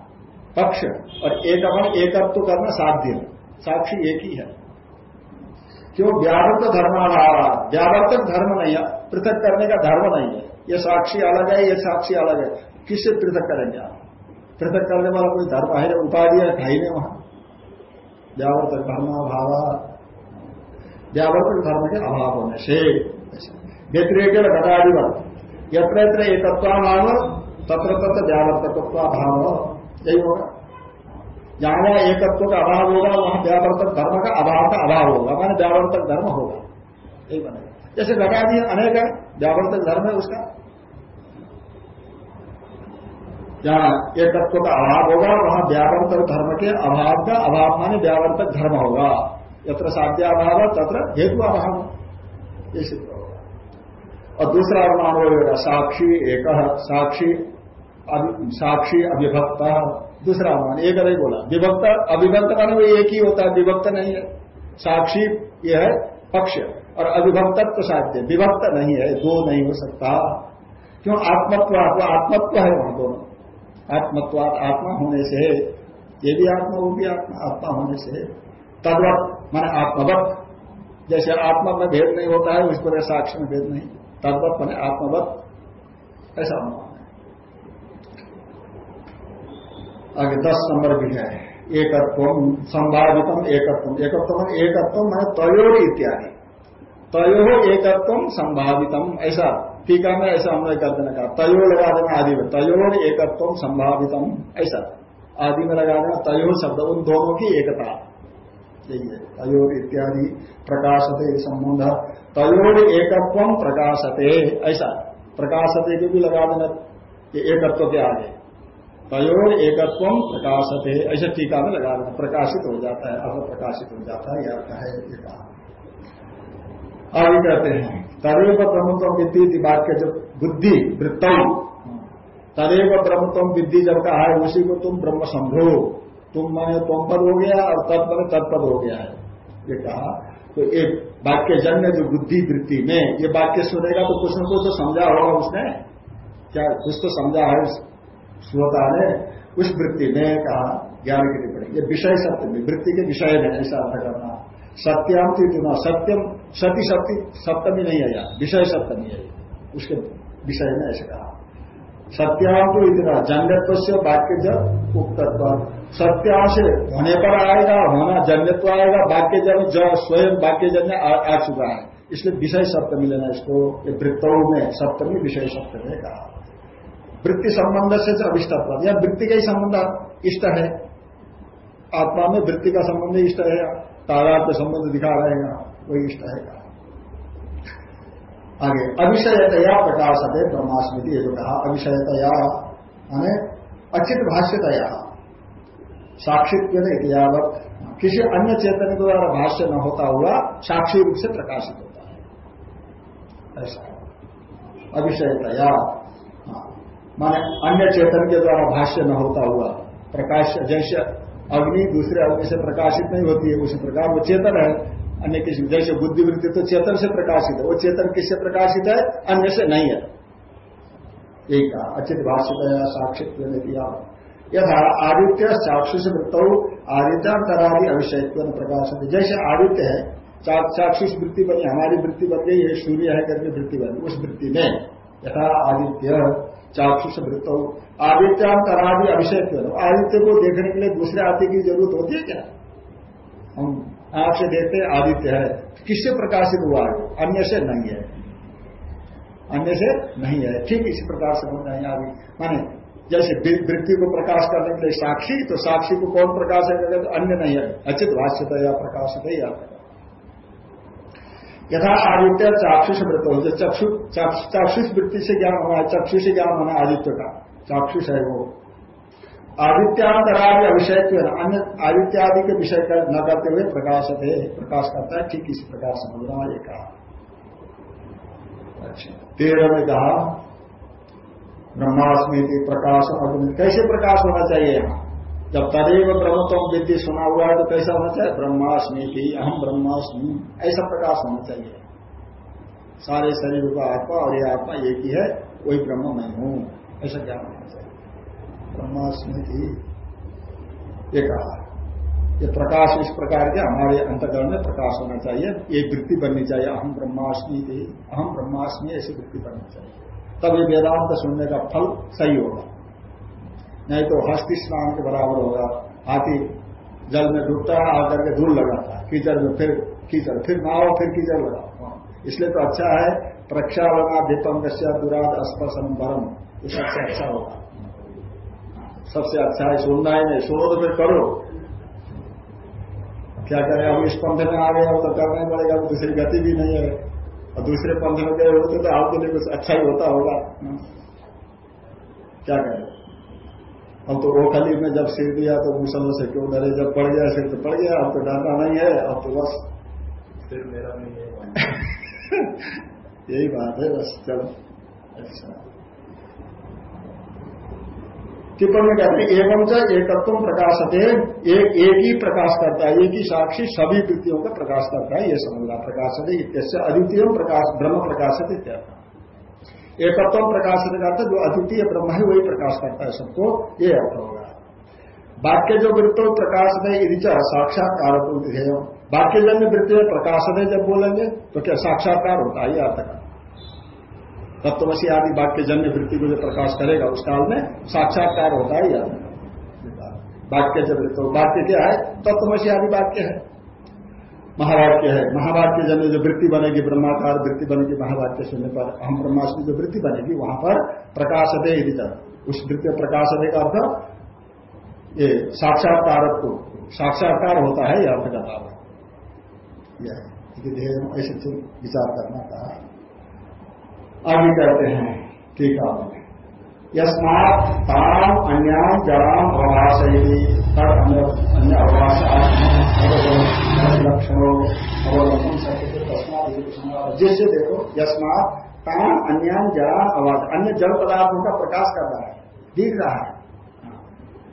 पक्ष और एक एकत्व तो करना साध्य साक्षी एक ही है। क्यों? व्यावर्त धर्माभाव व्यावर्तक धर्म नहीं है। पृथक करने का धर्म नहीं है। ये साक्षी अलग है, ये साक्षी अलग है। किससे पृथक करेंगे आप? पृथक करने वाला कोई धर्म है? उपाधि है? नहीं वहाँ। व्यावर्तक धर्म अभाव व्यावर्तक धर्म के अभाव होने से। व्यतिरेक घटाधिवत यत्र यत्र एकत्वाभाव तत्र तत्र व्यावर्तकत्वाभाव। यही होगा। जहाँ जहाँ एकत्व का अभाव होगा, वहाँ व्यावर्तक धर्म का अभाव का अभाव होगा, माने व्यावर्तक धर्म होगा। यही बनेगा जैसे घटाधि अनेक है व्यावर्तक धर्म है उसका। जहाँ एकत्व का अभाव होगा, वहाँ व्यावर्तक धर्म के अभाव का अभाव माने व्यावर्तक धर्म होगा। यत्र साध्याभाव तत्र हेतु अभाव। ये सिद्ध होगा। और दूसरा अनुमान होगा साक्षी एक, साक्षी साक्षी अभिभक्त, दूसरा अनुमान एक नहीं बोला। विभक्त, अभिभक्त माने वो एक ही होता है, विभक्त नहीं है। साक्षी यह है पक्ष और अभिभक्तत्व साध्य। विभक्त नहीं है, दो नहीं हो सकता। क्यों? आत्मत्व आत्मत्व है वहाँ दोनों। आत्मत्वात आत्मा होने से, ये भी आत्मा, वो भी आत्मा आत्मा होने से। तद्वत, माने आत्मवत। जैसे आत्मा में भेद नहीं होता है, उस पर साक्ष्य में भेद नहीं। तद्वत माने आत्मवत। ऐसा अनुमान है आगे दस नंबर भी है। एकत्व, संभावितम एकत्व। एकत्व एकत्व मैंने तयोर इत्यादि। तयो एकत्व, संभावितम। ऐसा टीका में ऐसा हमने कर देना कहा। तयो लगा देना आदि में। तयोर एकत्व, संभावितम, ऐसा। आदि में लगा देना तयो शब्द। उन दोनों की एकता। यही है। तयोर इत्यादि प्रकाशते संबंध। तयोर एकत्व प्रकाशते, ऐसा। प्रकाशते भी लगा देना। एकत्व के आगे। तयोर एकत्व है ऐसे टीका में लगा देना प्रकाशित हो जाता है अब प्रकाशित हो जाता है यह है, ये कहा। कहते हैं, तदेव ब्रह्मत्व विद्धि वाक्य जब बुद्धि, वृत्तम। तदेव ब्रह्मत्व विद्धि जब कहा है, उसी को तुम ब्रह्म समझो तुम मैंने तुम पद हो गया और तत्पद तत्पद हो गया है। ये कहा। तो एक वाक्य जन्य जो बुद्धि, वृत्ति में। ये वाक्य सुनेगा तो कुछ न कुछ तो समझा होगा उसने। क्या कुछ तो समझा है। श्रोता ने उस वृत्ति में कहा ज्ञान की टिप्पणी ये विषय सत्य में वृत्ति के विषय में ऐसा अर्थ करना। सत्याम चुना सत्यम सती सत्य सप्तमी नहीं है यहाँ विषय सप्तमी है उसके विषय में ऐसे कहा। सत्याम तो इतना जन्यत्व से वाक्य जब उक्तत्व। सत्या से होने पर आएगा होना जन्यत्व आएगा वाक्य जब जब स्वयं वाक्य जन्य आ, चुका है। इसलिए विषय सप्तमी लेना इसको वृत्तों में सप्तमी विषय सप्तमी कहा। वृत्ति संबंध से अभिष्टत्व। या वृत्ति का ही संबंध इष्ट है। आत्मा में वृत्ति का संबंध इष्ट है। तादात्म संबंध दिखा रहे हैं। वही इष्ट है। आगे, अविषयतया प्रकाशते ब्रह्मास्मृति ये जो कहा अविषयतया माने अचित भाष्यतया। साक्षित्व किसी अन्य चेतन के द्वारा भाष्य न होता हुआ साक्षी रूप से प्रकाशित होता है। ऐसा अविषयतया। हाँ। माने अन्य चेतन के द्वारा भाष्य न होता हुआ, प्रकाश जैसे अग्नि दूसरे अग्नि से प्रकाशित नहीं होती है, उसी प्रकार वो चेतन है। अन्य किसी जैसे बुद्धिवृत्ति तो चेतन से प्रकाशित है। वो चेतन किससे प्रकाशित है? अन्य से नहीं है। एक कहा, अचित भाषित है साक्षित किया। यथा आदित्य चाक्षुष वृत्त आदित्यांतरादि अभिषेक प्रकाशित जैसे आदित्य है चाक्षुष वृत्ति बनी, हमारी वृत्ति बन गई, ये सूर्य है करके वृत्ति बनी, उस वृत्ति में। यथा आदित्य चाक्षुष वृत्त। आदित्यांतरादि अभिषेक आदित्य को देखने के लिए दूसरे आदि की ज़रूरत होती है क्या? हम आँख से देखते आदित्य है। किससे प्रकाशित हुआ है? अन्य से नहीं है। अन्य से नहीं है। ठीक इसी प्रकार से होना है आदि। माने, जैसे वृत्ति को प्रकाश करने के लिए साक्षी तो साक्षी को कौन प्रकाश है? तो अन्य नहीं है। अचित भाष्यता या प्रकाशित ही आता यथा आदित्य चाक्षुष वृत्त। हो चक्षु चाक्षुष वृत्ति से ज्ञान होना चक्षु से ज्ञान होना आदित्य का। चाक्षुष है वो। आदित्यांतरादि अभिषय अन्य आदित्यादि के विषय का न करते हुए प्रकाश थे प्रकाश करता है, ठीक इसी प्रकार समझना ये कहा। अच्छा तेरह में कहा, ब्रह्मास्मि प्रकाश अग्नि। कैसे प्रकाश होना चाहिए यहाँ? जब तदेव ब्रह्मत्म विद्य सुना हुआ है तो कैसा होना चाहिए? ब्रह्मास्मि अहम ब्रह्मास्मि, ऐसा प्रकाश होना चाहिए। सारे शरीर का आत्मा और ये आत्मा एक ही है वही ब्रह्म मैं हूँ, ऐसा क्या होना चाहिए। ब्रह्मास्मृति ये कहा ये प्रकाश इस प्रकार के हमारे अंतकरण में प्रकाश होना चाहिए, ये वृत्ति बननी चाहिए। अहम ब्रह्मास्मि थी अहम ब्रह्मास्मि, ऐसी वृत्ति बननी चाहिए। तब ये वेदांत सुनने का फल सही होगा। नहीं तो हस्ती स्नान के बराबर होगा। हाथी जल में डूबता है आकर के धूल लगाता है। कीचड़ में फिर कीचड़, फिर नाव फिर कीचड़ लगा इसलिए तो अच्छा है, प्रक्षालना दीपंग दुराद स्पर्शन परम। ये सबसे अच्छा होगा। सबसे अच्छा है, सुनना ही नहीं सुनो तो फिर करो। क्या करें अब इस पंथ में आ गए तो करना ही पड़ेगा दूसरी गति भी नहीं है। और दूसरे पंथ में गए होते तो आपके लिए कुछ अच्छा ही होता होगा। क्या करें? अब तो ओखली में जब सिर दिया तो मुसलों से क्यों डरे? जब पड़ गया सिर तो पड़ गया अब तो डरना नहीं है अब तो बस। सिर मेरा नहीं है। यही बात है बस चलो। अच्छा। टिप्पणी कहते हैं एवं च एकत्व प्रकाशते एक एक ही प्रकाश करता है एक ही साक्षी सभी वृत्तियों का प्रकाश करता है ये समझना प्रकाशते इत्यस्य अद्वितीय प्रकाश ब्रह्म प्रकाशित इत्यादि। एकत्व प्रकाशित करता, जो अद्वितीय ब्रह्म है, वही प्रकाश करता है सबको, ये अर्थ होगा। वाक्य जो वृत्तो प्रकाश है यदि साक्षात्कार वाक्य जन्य वृत्ति में प्रकाश है जब बोलेंगे तो क्या साक्षात्कार होता है अर्थ का। तत्वशी आदि वाक्य जन्य वृत्ति को जो प्रकाश करेगा, उस काल में साक्षात्कार होता है, या वाक्य जब तो वाक्य क्या है? तत्वशी आदि वाक्य है। महावाक्य है। महावाक्य जन्य जो वृत्ति बनेगी, ब्रह्माकार वृत्ति बनेगी, महावाक्य सुनने पर हम ब्रह्माष्टमी जो वृत्ति बनेगी, वहाँ पर प्रकाश दे उस वृत्ति प्रकाश दे का अर्थ ये साक्षात्कार को साक्षात्कार होता है यह अर्थ का लाभ यह ऐसे विचार करना कहा आगे कहते हैं ठीक है यस्मात ताम अन्याम जराम अवभाषयी तद अन्य अवभाष लक्षणों जिससे देखो, यस्मात ताम अन्याम जराम अवास अन्य जल पदार्थों का प्रकाश कर रहा है। दिख रहा है।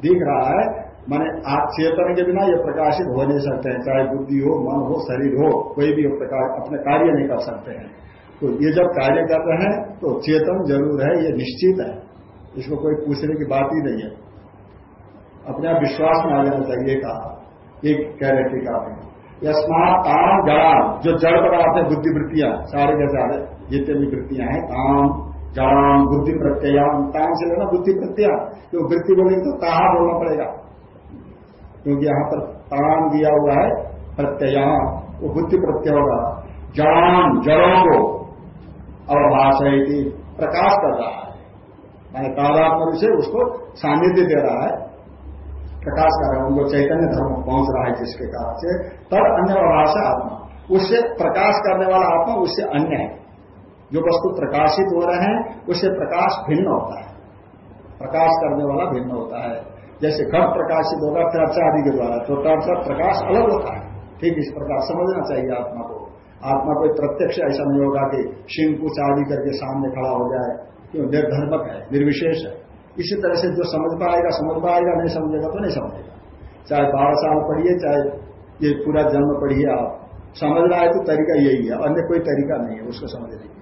दिख रहा है। माने चेतन के बिना ये प्रकाशित हो नहीं सकते हैं। चाहे बुद्धि हो, मन हो, शरीर हो, कोई भी प्रकार अपने कार्य नहीं कर सकते हैं। तो ये जब कार्य कर रहे हैं तो चेतन ज़रूर है, ये निश्चित है। इसको कोई पूछने की बात ही नहीं है। अपने आप विश्वास में आ जाना चाहिए कहा। एक कह रहे टीका में काम जड़ाम जो जड़ पदार्थ है बुद्धिवृत्तियाँ सारे के सारे, जितने भी वृत्तियाँ हैं काम जड़ाम बुद्धि प्रत्ययाम काम से लेना बुद्धि प्रत्यय। जो वृत्ति बोलेंगे तो कहा बोलना पड़ेगा। क्योंकि यहाँ पर ताम दिया हुआ है, प्रत्यय। वो बुद्धि प्रत्यय होगा। जड़ान जड़ों को अवभाषा प्रकाश कर रहा है। मैंने तादात्म से उसको सानिध्य दे रहा है। प्रकाश कर रहा है उनको चैतन्य धर्म पहुँच रहा है जिसके कारण से तब अन्य अभाषा आत्मा उससे प्रकाश करने वाला आत्मा उससे अन्य है। जो वस्तु प्रकाशित हो रहे हैं उससे प्रकाश भिन्न होता है। प्रकाश करने वाला भिन्न होता है। जैसे घट प्रकाशित होगा चर्चा आदि के द्वारा तो चर्चा प्रकाश अलग होता है। ठीक इस प्रकार समझना चाहिए आत्मा को। आत्मा कोई प्रत्यक्ष ऐसा नहीं होगा कि सिंह कुछ आदि करके सामने खड़ा हो जाए, क्यों? निर्धर्मक है निर्विशेष है। इसी तरह से जो समझ पाएगा समझ पाएगा, नहीं समझेगा तो नहीं समझेगा। चाहे बारह साल पढ़िए, चाहे ये पूरा जन्म पढ़िए आप। समझना है तो तरीका यही है, अन्य कोई तरीका नहीं है, उसको समझने की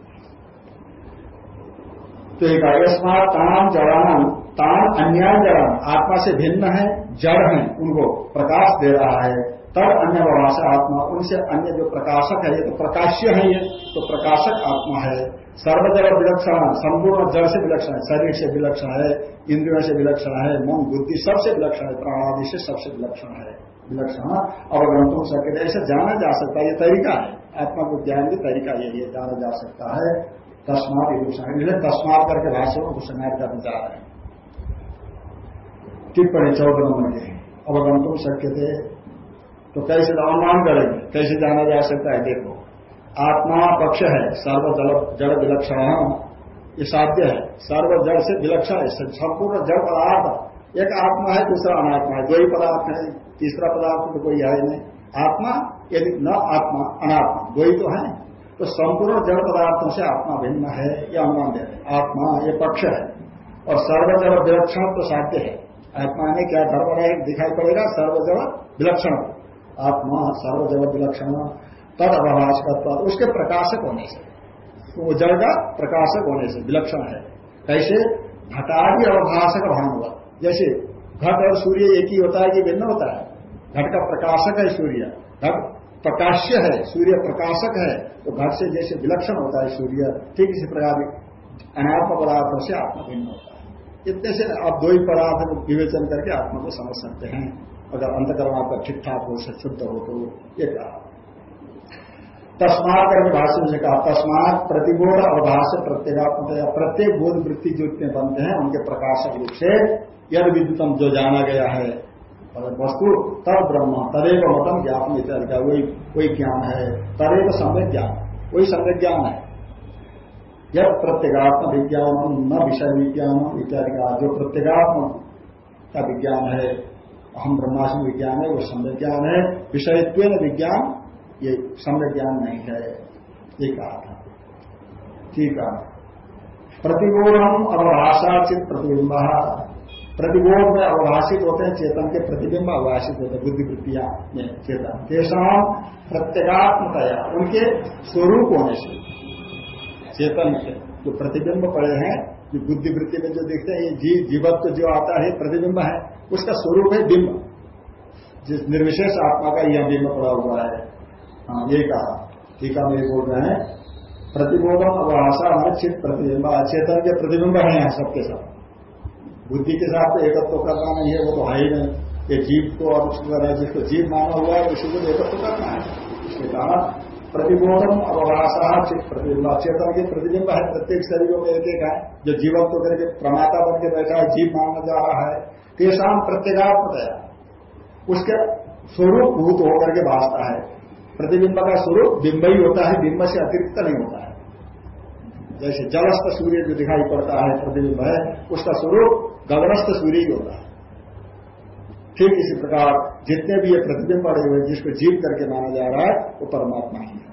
तो एक अयस्मात ताम, जड़ान, ताम अन्याय जड़ान, आत्मा से भिन्न है, जड़ है, उनको प्रकाश दे रहा है। तब अन्य व्यवहाषा आत्मा, उनसे अन्य जो प्रकाशक है, ये तो प्रकाश्य है ये तो प्रकाशक आत्मा है। सर्वजल विलक्षण, संपूर्ण जड़ से विलक्षण है, शरीर से विलक्षण है, इंद्रियों से विलक्षण है, मन, बुद्धि सबसे विलक्षण है, प्राणादि से सबसे विलक्षण है। विलक्षण अवगंतुम सकते ऐसे जाना जा सकता है, ये तरीका है। आत्मा को ज्ञान की तरीका यही है, जाना जा सकता है। तस्मात इसलिए तस्मात करके भाष्य को संज्ञान करने जा रहे हैं। टिप्पणी चौदह नंबर के अवगंतुम शक्य थे तो कैसे अनुमान करेंगे कैसे जाना जा सकता है? देखो, आत्मा पक्ष है, सर्व जड़ विलक्षण। ये साध्य है। सर्व जड़ से विलक्षण है। संपूर्ण जड़ पदार्थ। एक आत्मा है, दूसरा अनात्मा है। दो ही पदार्थ है। तीसरा पदार्थ तो कोई है नहीं। आत्मा, यदि न आत्मा, अनात्मा, दो ही तो है। तो संपूर्ण जड़ पदार्थों से आत्मा भिन्न है यह अनुमान दे रहे आत्मा, ये पक्ष है। और सर्वजल विलक्षण तो साध्य है। आत्मा ने क्या धर्म दिखाई पड़ेगा? सर्वजल विलक्षण। आत्मा सर्वजल विलक्षण तद अभाष का उसके प्रकाशक होने से। वो जड़ का प्रकाशक होने से विलक्षण है। कैसे? घटादि अवभाषक भानुवत जैसे घट और सूर्य एक ही होता है कि भिन्न होता है। घट का प्रकाशक है सूर्य। घट प्रकाश्य है, सूर्य प्रकाशक है। तो घट से जैसे विलक्षण होता है सूर्य, ठीक इसी प्रकार अनात्म पदार्थों से आत्मा भिन्न होता है। इतने से आप दो ही पदार्थ विवेचन करके आत्मा को समझ सकते हैं। अगर अंतकर्म आपका ठीक ठाक हो शुद्ध हो तो ये कहा। तस्मात करके भाष्य से कहा, तस्मात प्रतिबोध और भाष्य प्रत्येगात्मक प्रत्येक बोध वृत्ति जो इतने बनते हैं, उनके प्रकाशक रूप से यद विद्युतम जो जाना गया है वस्तु तद ब्रह्म, तदेव मतम ज्ञापन इत्यादि का वही वही ज्ञान है। तदेव समय ज्ञान, वही समय ज्ञान है। यद प्रत्येगात्म विज्ञान न विषय विज्ञान इत्यादि का जो प्रत्येगात्म का विज्ञान है हम ब्रह्मास्म विज्ञान है, वो सम्यक ज्ञान है। विषयत्व विज्ञान, ये सम्यक ज्ञान नहीं है। ये कहा था। ठीक है। प्रतिबोधम अवभाषा चित प्रतिबिंब। प्रतिबोध में अवभाषित होते हैं, चेतन के प्रतिबिंब अवभाषित होते हैं बुद्धि वृत्तियाँ में चेतन। तेषाम प्रत्येगात्मकया, उनके स्वरूप होने से। चेतन के जो प्रतिबिंब पड़े हैं, जो बुद्धि वृत्ति में जो देखते हैं, ये जीव, जीवत्व जो आता है प्रतिबिंब है। उसका स्वरूप है बिंब। जिस निर्विशेष आत्मा का यह बिंब पड़ा हुआ है। हाँ ये कहा। टीका में बोल रहे हैं। प्रतिबोधम में चित प्रतिबिंब अचेतन के प्रतिबिंब है यहाँ सबके साथ बुद्धि के साथ तो एकत्व करना नहीं है, वो तो है ही नहीं। ये जीव को और है जिसको जीव माना हुआ है, उसी को एकत्व करना है। इसके कारण प्रतिबोधम अवभाषा प्रतिबिंब चेतन के प्रतिबिंब है, प्रत्येक शरीरों में एक एक है, जो जीवन को करके प्रमाता बन के बैठा है, जीव माना जा रहा है तेसाम प्रत्येगात्मक उसके स्वरूप भूत होकर के भाषता है। प्रतिबिंब का स्वरूप बिंब ही होता है बिंब से अतिरिक्त नहीं होता है। जैसे जलस्थ सूर्य जो दिखाई पड़ता है प्रतिबिंब है, उसका स्वरूप गगनस्थ सूर्य ही होता है। ठीक इसी प्रकार जितने भी ये प्रतिबिंब पड़े हुए जिसको जीव करके माना जा रहा है, वो परमात्मा ही है।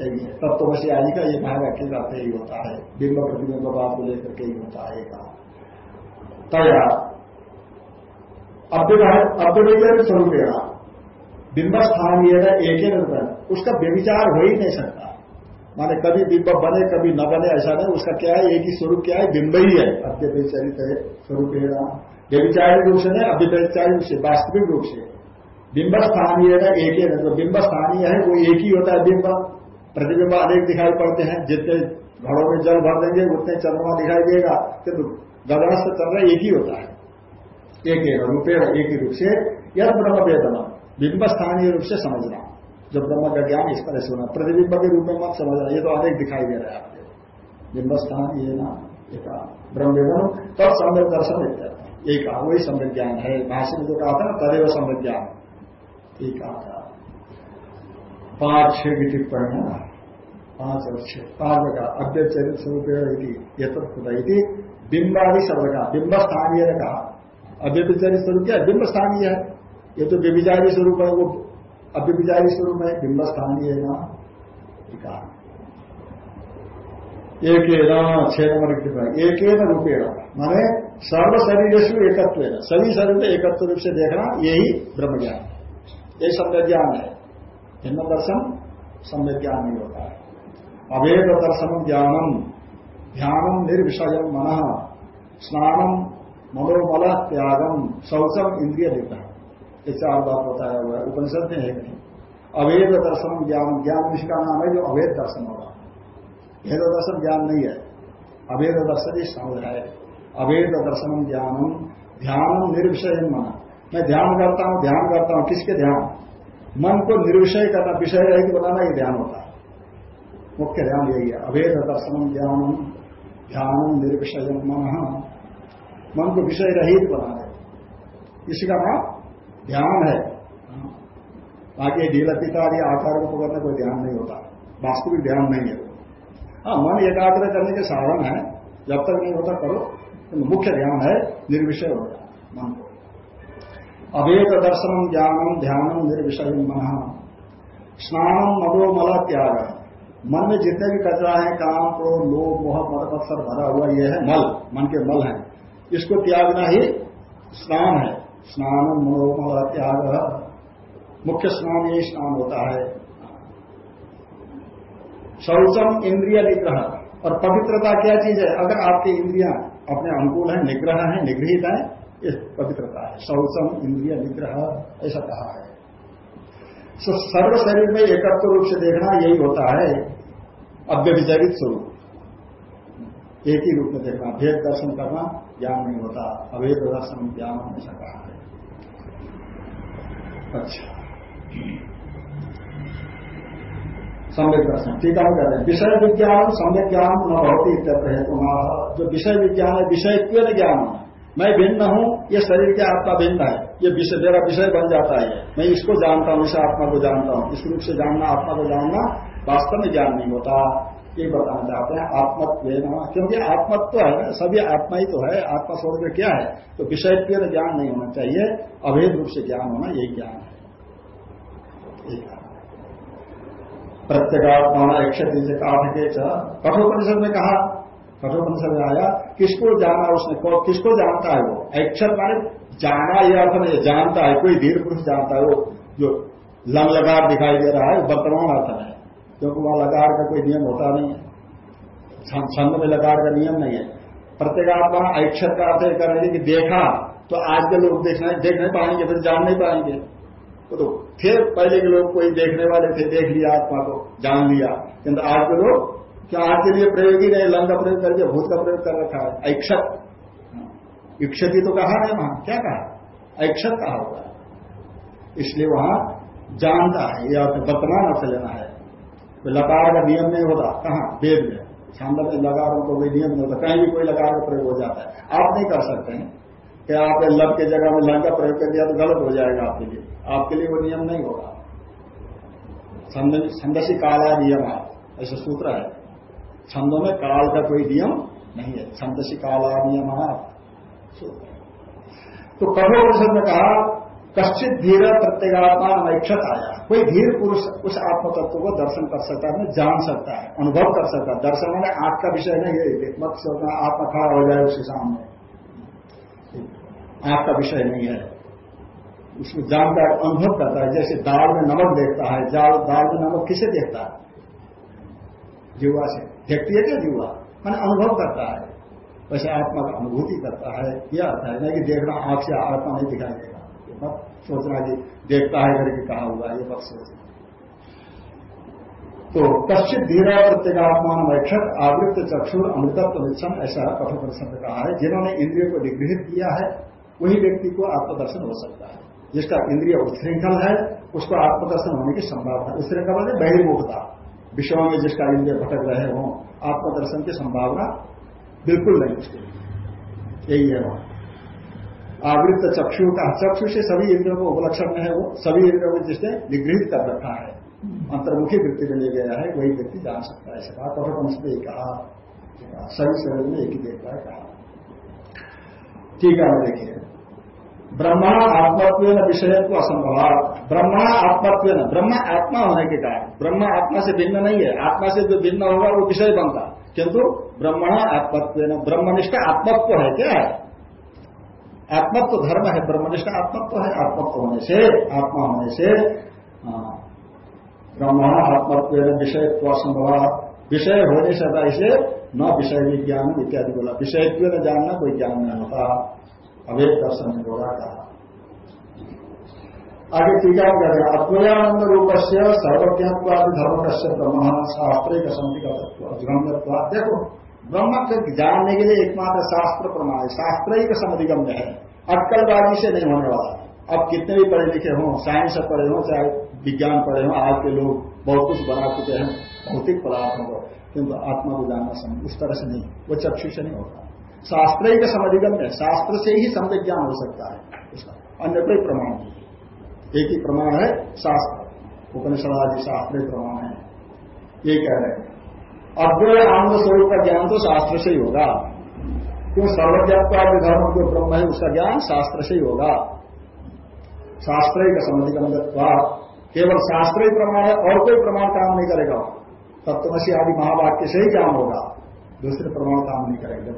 यही है। तत्वशी आदि का ये भाव अखिल अर्थ ही होता है। बिंब प्रतिबिंब भाव को लेकर के ही होता है कहा तया अव्यवहार स्वरूप बिंब स्थानीय एक ही उसका व्यविचार हो ही नहीं सकता। माने कभी बिंब बने, कभी न बने, ऐसा नहीं। उसका क्या है? एक ही स्वरूप क्या है? बिंब ही है। अव्यचरित है। स्वरूप व्यविचारिक रूप से नहीं अव्यवचारिक रूप से, वास्तविक रूप से। बिंब स्थानीय है एक ही जो बिंब स्थानीय है, वो एक ही होता है बिंब। प्रतिबिंब अनेक दिखाई पड़ते हैं, जितने घरों में जल भर देंगे, उतने चंद्रमा दिखाई देगा। किंतु गगनस्थ चंद्र एक ही होता है। एक ही रूपे एक ही रूप से, यह ब्रह्म वेदना बिंब स्थानीय रूप से समझना। जब ब्रह्म का ज्ञान इस तरह से होना, प्रतिबिंब के रूप में मत समझना, ये तो अनेक दिखाई दे रहा है आपके। बिंब स्थान ये ना ब्रह्म तब सम्यक दर्शन यही कहा वही सम्यक ज्ञान है भाषण में जो कहा था ना, तदेव सम्यक ज्ञान यही कहा था पाँच छह की टिप्पणी है ना पाँच और छह पाँच का अव्यचरित स्वरूप ये तो खुदा बिंबादि शब्द का बिंब स्थानीय ने कहा। अव्यभिचारी स्वरूप क्या? बिंब स्थानीय है। ये तो व्यभिचारी स्वरूप है, वो अव्यभिचारी स्वरूप है बिंब स्थानीय ना। कहा एक छह नंबर की टिप्पणी एक रूपेण। माने सर्व शरीर एकत्व सभी शरीर में एकत्व रूप से देखना, यही ब्रह्म ज्ञान ये सम्य ज्ञान है। भिन्न दर्शन सम्य ज्ञान नहीं होता है। अवेद दर्शन ज्ञानम। ध्यानम निर्विषय मन। स्नानम मनोमल त्यागम। शौचम इंद्रिय देता ये चार बात बताया हुआ है। उपनिषद में है नहीं? अवेद दर्शन ज्ञान ज्ञान इसका नाम है जो अवैध दर्शन होगा। भेद दर्शन ज्ञान नहीं है। अभेद दर्शन ही समझ है। अभेद दर्शन ज्ञानम ध्यान निर्विषय मन। मैं ध्यान करता हूँ, ध्यान करता हूँ। किसके ध्यान? मन को निर्विषय करना, विषय रहित बनाना, ये ध्यान होता है। मुख्य ध्यान यही है। अभेद दर्शन ज्ञानम ध्यान निर्विषय मन। मन को विषय रहित बना दे इसी का नाम ध्यान है। बाकी ढीला आदि आकार को पकड़ने कोई ध्यान नहीं होता। वास्तविक ध्यान नहीं है। हाँ मन एकाग्र करने के साधन है। जब तक नहीं होता, करो। मुख्य ध्यान है, निर्विषय हो, मन को। अवेद दर्शनम, ज्ञानम, ध्यानम निर्विषय मन स्नानम, मदो, मल, त्याग। मन में जितने भी कचरा है, काम, क्रोध, लोभ, मोह, मद पत्थर भरा हुआ यह है मल, मन के मल है। इसको त्यागना ही स्नान है। स्नान मनोमल त्याग। मुख्य स्नान यही स्नान होता है। शौचम, इंद्रिय निग्रह। और पवित्रता क्या चीज़ है? अगर आपकी इंद्रिया अपने अनुकूल है, निग्रह है, निगृहित है, इस पवित्रता है। शौचम इंद्रिय निग्रह, ऐसा कहा है। सो सर्व शरीर में एकत्व रूप से देखना यही होता है अव्यविचरित स्वरूप। एक ही रूप में देखना, भेद दर्शन करना, ज्ञान नहीं होता। अवैध दर्शन, ज्ञान, ऐसा कहा है। अच्छा। सम्यक दर्शन टीका में कहते हैं विषय विज्ञान सम्यक ज्ञान न तुम्हारा जो विषय विज्ञान है विषय क्यों ज्ञान, मैं भिन्न हूँ, ये शरीर के आत्मा भिन्न है, ये विषय मेरा विषय बन जाता है। मैं इसको जानता हूँ, इस आत्मा को जानता हूँ। इस रूप से जानना, आत्मा को जानना वास्तव में ज्ञान नहीं होता। ये बताना चाहते हैं आत्मत्व क्योंकि आत्मत्व है ना, सभी आत्मा ही तो है। आत्मा स्वरूप क्या है? तो विषय ज्ञान नहीं होना चाहिए। अवैध रूप से ज्ञान होना यही ज्ञान है। प्रत्येगात्मा क्षति से काठ के कठोपनिषद में कहा कठोपनिषद में आया, किसको जाना उसने किसको जानता है वो? ऐक्षत माने जाना यह अर्थ नहीं जानता है, कोई धीर पुरुष जानता है वो। जो लम लगार दिखाई दे रहा है वर्तमान अर्थ है। क्योंकि वहाँ लगार का कोई नियम होता नहीं है। छंद में लगार का नियम नहीं है। प्रत्येगात्मा ऐक्षत का अर्थ कर रहे कि देखा तो आज के लोग देखना देख नहीं पाएँगे, फिर जान नहीं पाएँगे। तो थे पहले के लोग कोई देखने वाले थे, देख लिया आत्मा को, जान लिया। किंतु आज के लोग क्या आज के लिए प्रयोग ही नहीं लंग का प्रयोग करके, भूत का प्रयोग कर रखा है? ऐक्षत। इक्षति तो कहा है वहाँ। क्या कहा? ऐक्षत कहा हुआ है। इसलिए वहाँ जानता है, या वर्तमान अर्थ लेना है। तो लकार का नियम नहीं होता। कहा? वेद में। छांदा में लगारों को कोई नियम नहीं होता। कहीं भी कोई लकार का प्रयोग हो जाता है। आप नहीं कर सकते हैं। कि आपने लब के जगह में लंग का प्रयोग कर दिया तो गलत हो जाएगा आपके लिए। आपके लिए वो नियम नहीं होगा। छंदसी काला नियम है, ऐसा सूत्र है। छंदों में काल का कोई नियम नहीं है। छंदसी काला नियम है। तो कठोर परिषद में कहा, कश्चित धीर प्रत्येगात्मा अनैक्षत आया। कोई धीर पुरुष उस आत्म तत्व को दर्शन कर सकता है, जान सकता है, अनुभव कर सकता है। दर्शन में आँख का विषय नहीं है। मत आत्मा खड़ा हो जाए उसके सामने। आँख का विषय नहीं है। उसको जानता है अनुभव करता है, जैसे दाल में नमक देखता है, जाल दाल में नमक किसे देखता है? जीवा से। देखती है क्या जीवा? मैंने अनुभव करता है। वैसे आत्मा का अनुभूति करता है, यह अर्थ है। नहीं कि देखना आँख से आत्मा नहीं दिखाई देगा। ये मत सोचना कि देखता है करके कहा हुआ ये मत सोचना। तो कश्चित धीरा प्रत्येगात्मान वैक्षक आवृत्त चक्षुर अमृतत्व ऐसा कठोर परिश्रम कहा है। जिन्होंने इंद्रिय को निगृहित किया है वही व्यक्ति को आत्मदर्शन हो सकता है। जिसका इंद्रिय उच्छृंखल है, उसको आत्मदर्शन होने की संभावना। उच्छृंखल मतलब बहिर्मुखता। विषयों में जिसका इंद्रिय भटक रहे हों, आत्मदर्शन की संभावना बिल्कुल नहीं उसके लिए। यही है वहाँ। आवृत्त चक्षु का चक्षु से सभी इंद्रियों को उपलक्षण में है वो। सभी इंद्रियों को जिसने निगृहित कर रखा है। अंतर्मुखी वृत्ति में ले गया है, वही व्यक्ति जान सकता है कहा कठोर ने कहा। सभी शरीर में एक ही देखता है कहा। ठीक है देखिए। ब्रह्मा आत्मत्व विषय को असंभव ब्रह्मा आत्मत्व ब्रह्म आत्मा होने के कारण। ब्रह्म आत्मा से भिन्न नहीं है। आत्मा से जो भिन्न होगा, वो विषय बनता। किंतु ब्रह्मण आत्मत्व ब्रह्मनिष्ठ आत्मत्व है क्या? है आत्मत्व धर्म है, ब्रह्मनिष्ठ आत्मत्व है, आत्मत्व होने से, आत्मा होने से ब्रह्मण आत्मत्व विषय को असंभव विषय होने से न विषय विज्ञान इत्यादि बोला। विषयत्व जानना कोई ज्ञान नहीं होता। अवेद दर्शन होगा कहा आगे टीका रहे अद्वयानंद रूप से सर्वज्ञत्वादि धर्म कश्य ब्रह्म शास्त्र का देखो, ब्रह्म को जानने के लिए एकमात्र शास्त्र प्रमाण है। शास्त्र ही का समधिगम्य है। अटकलबाजी से नहीं होने वाला। अब कितने भी पढ़े लिखे हों साइंस से पढ़े हों, चाहे विज्ञान पढ़े हों, आज के लोग बहुत कुछ बना चुके हैं, भौतिक पदार्थों को। किंतु आत्मा को जानना उस तरह से नहीं। वो चक्षु से नहीं होता। शास्त्र ही का समधिगम है शास्त्र से ही सम्यक ज्ञान हो सकता है। उसका अन्य कोई प्रमाण नहीं एक ही प्रमाण है शास्त्र। उपनिषद आदि शास्त्र प्रमाण है। ये कह रहे हैं। अद्वय आनंद स्वरूप का ज्ञान तो शास्त्र से ही होगा। क्यों सर्वज्ञात्वादि धर्म जो ब्रह्म है, उसका ज्ञान शास्त्र से ही होगा। शास्त्र ही का समधिगम केवल शास्त्र ही प्रमाण है और कोई प्रमाण काम नहीं करेगा। तत्वशी आदि महावाक्य से ही ज्ञान होगा। दूसरे प्रमाण काम नहीं करेंगे।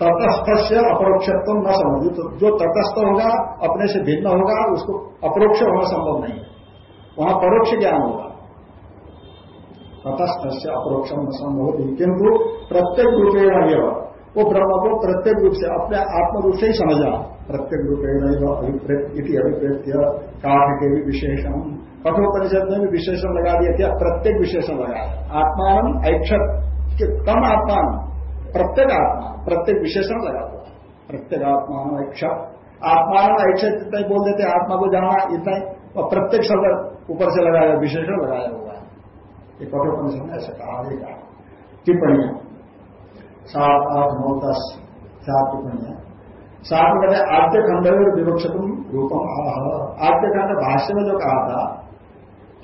तटस्थ से अपरोक्षत्व न समझ तो जो तटस्थ होगा, अपने से भिन्न होगा, उसको अपरोक्ष होना संभव नहीं है। वहाँ परोक्ष ज्ञान होगा। तटस्थ से अपरोक्ष न संभव किंतु प्रत्येक रूपे वो ब्रह्म को प्रत्येक रूप से अपने आत्म रूप से ही समझा। प्रत्येक रूपे अभिप्रेत्य काठ के भी विशेषण कठोपनिषद में भी विशेषण लगा दिया क्या? प्रत्येक विशेषण लगाया आत्मान ऐक्षत। कि कम आत्मा प्रत्येक आत्मा, प्रत्येक विशेषण लगा हुआ प्रत्येक आत्मा इच्छा आत्मा इच्छा जितना ही बोल देते आत्मा को जाना इतना ही, और प्रत्येक शब्द ऊपर से लगाया विशेषण लगाया हुआ है। ये कठोपनिषद ने ऐसा कहा टिप्पणियाँ सात आठ नौ दस, चार टिप्पणियाँ सात में कहते आद्य खंड विवक्षतुम रूपम आद्य खंड भाष्य में जो कहा था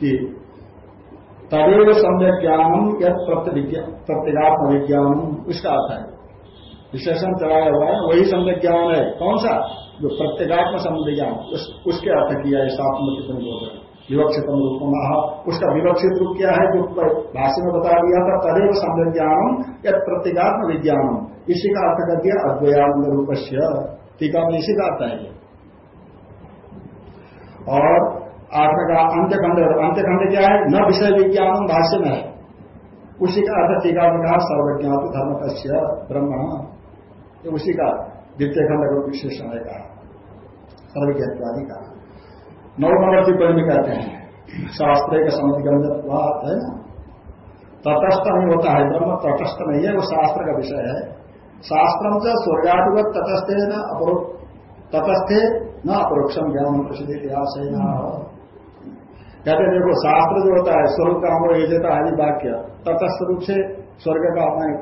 कि तदेव सम्यक ज्ञानम या प्रत्येगात्म विज्ञान उसका अर्थ है। विशेषण चलाया हुआ है वही सम्यक ज्ञान है। कौन सा? जो प्रत्येगात्म संबंध ज्ञान उस, उसके अर्थ किया है सात टिप्पणी विवक्षितम रूप उसका विवक्षित रूप क्या है जो भाष्य में बता दिया था तदेव सम्यक ज्ञानम या प्रत्येगात्म विज्ञानम इसी का अर्थ कर दिया अद्वयानंद रूप टीका में इसी का अर्थ है। और आत्मा का अंत्यखंड अंत्यखंड क्या है? न विषय विज्ञान भाष्य में है। उसी का अर्थ टीका में कहा, सर्वज्ञात धर्म कश्य ब्रह्म उसी का द्वितीय खंड का विशेषण है कहा। सर्वज्ञात्वादि का। नौ नंबर टिप्पणी में कहते हैं, शास्त्र का समझ है तटस्थ नहीं होता है ब्रह्म, तटस्थ नहीं है, वो शास्त्र का विषय है। शास्त्र से स्वर्गाधिपत तटस्थ है न तटस्थे न अपरोक्षम ज्ञान प्रसिद्ध इतिहास है न कहते देखो, शास्त्र जो होता है स्वर्ग का हम ये देता है वाक्य, तटस्थ रूप से स्वर्ग का हमें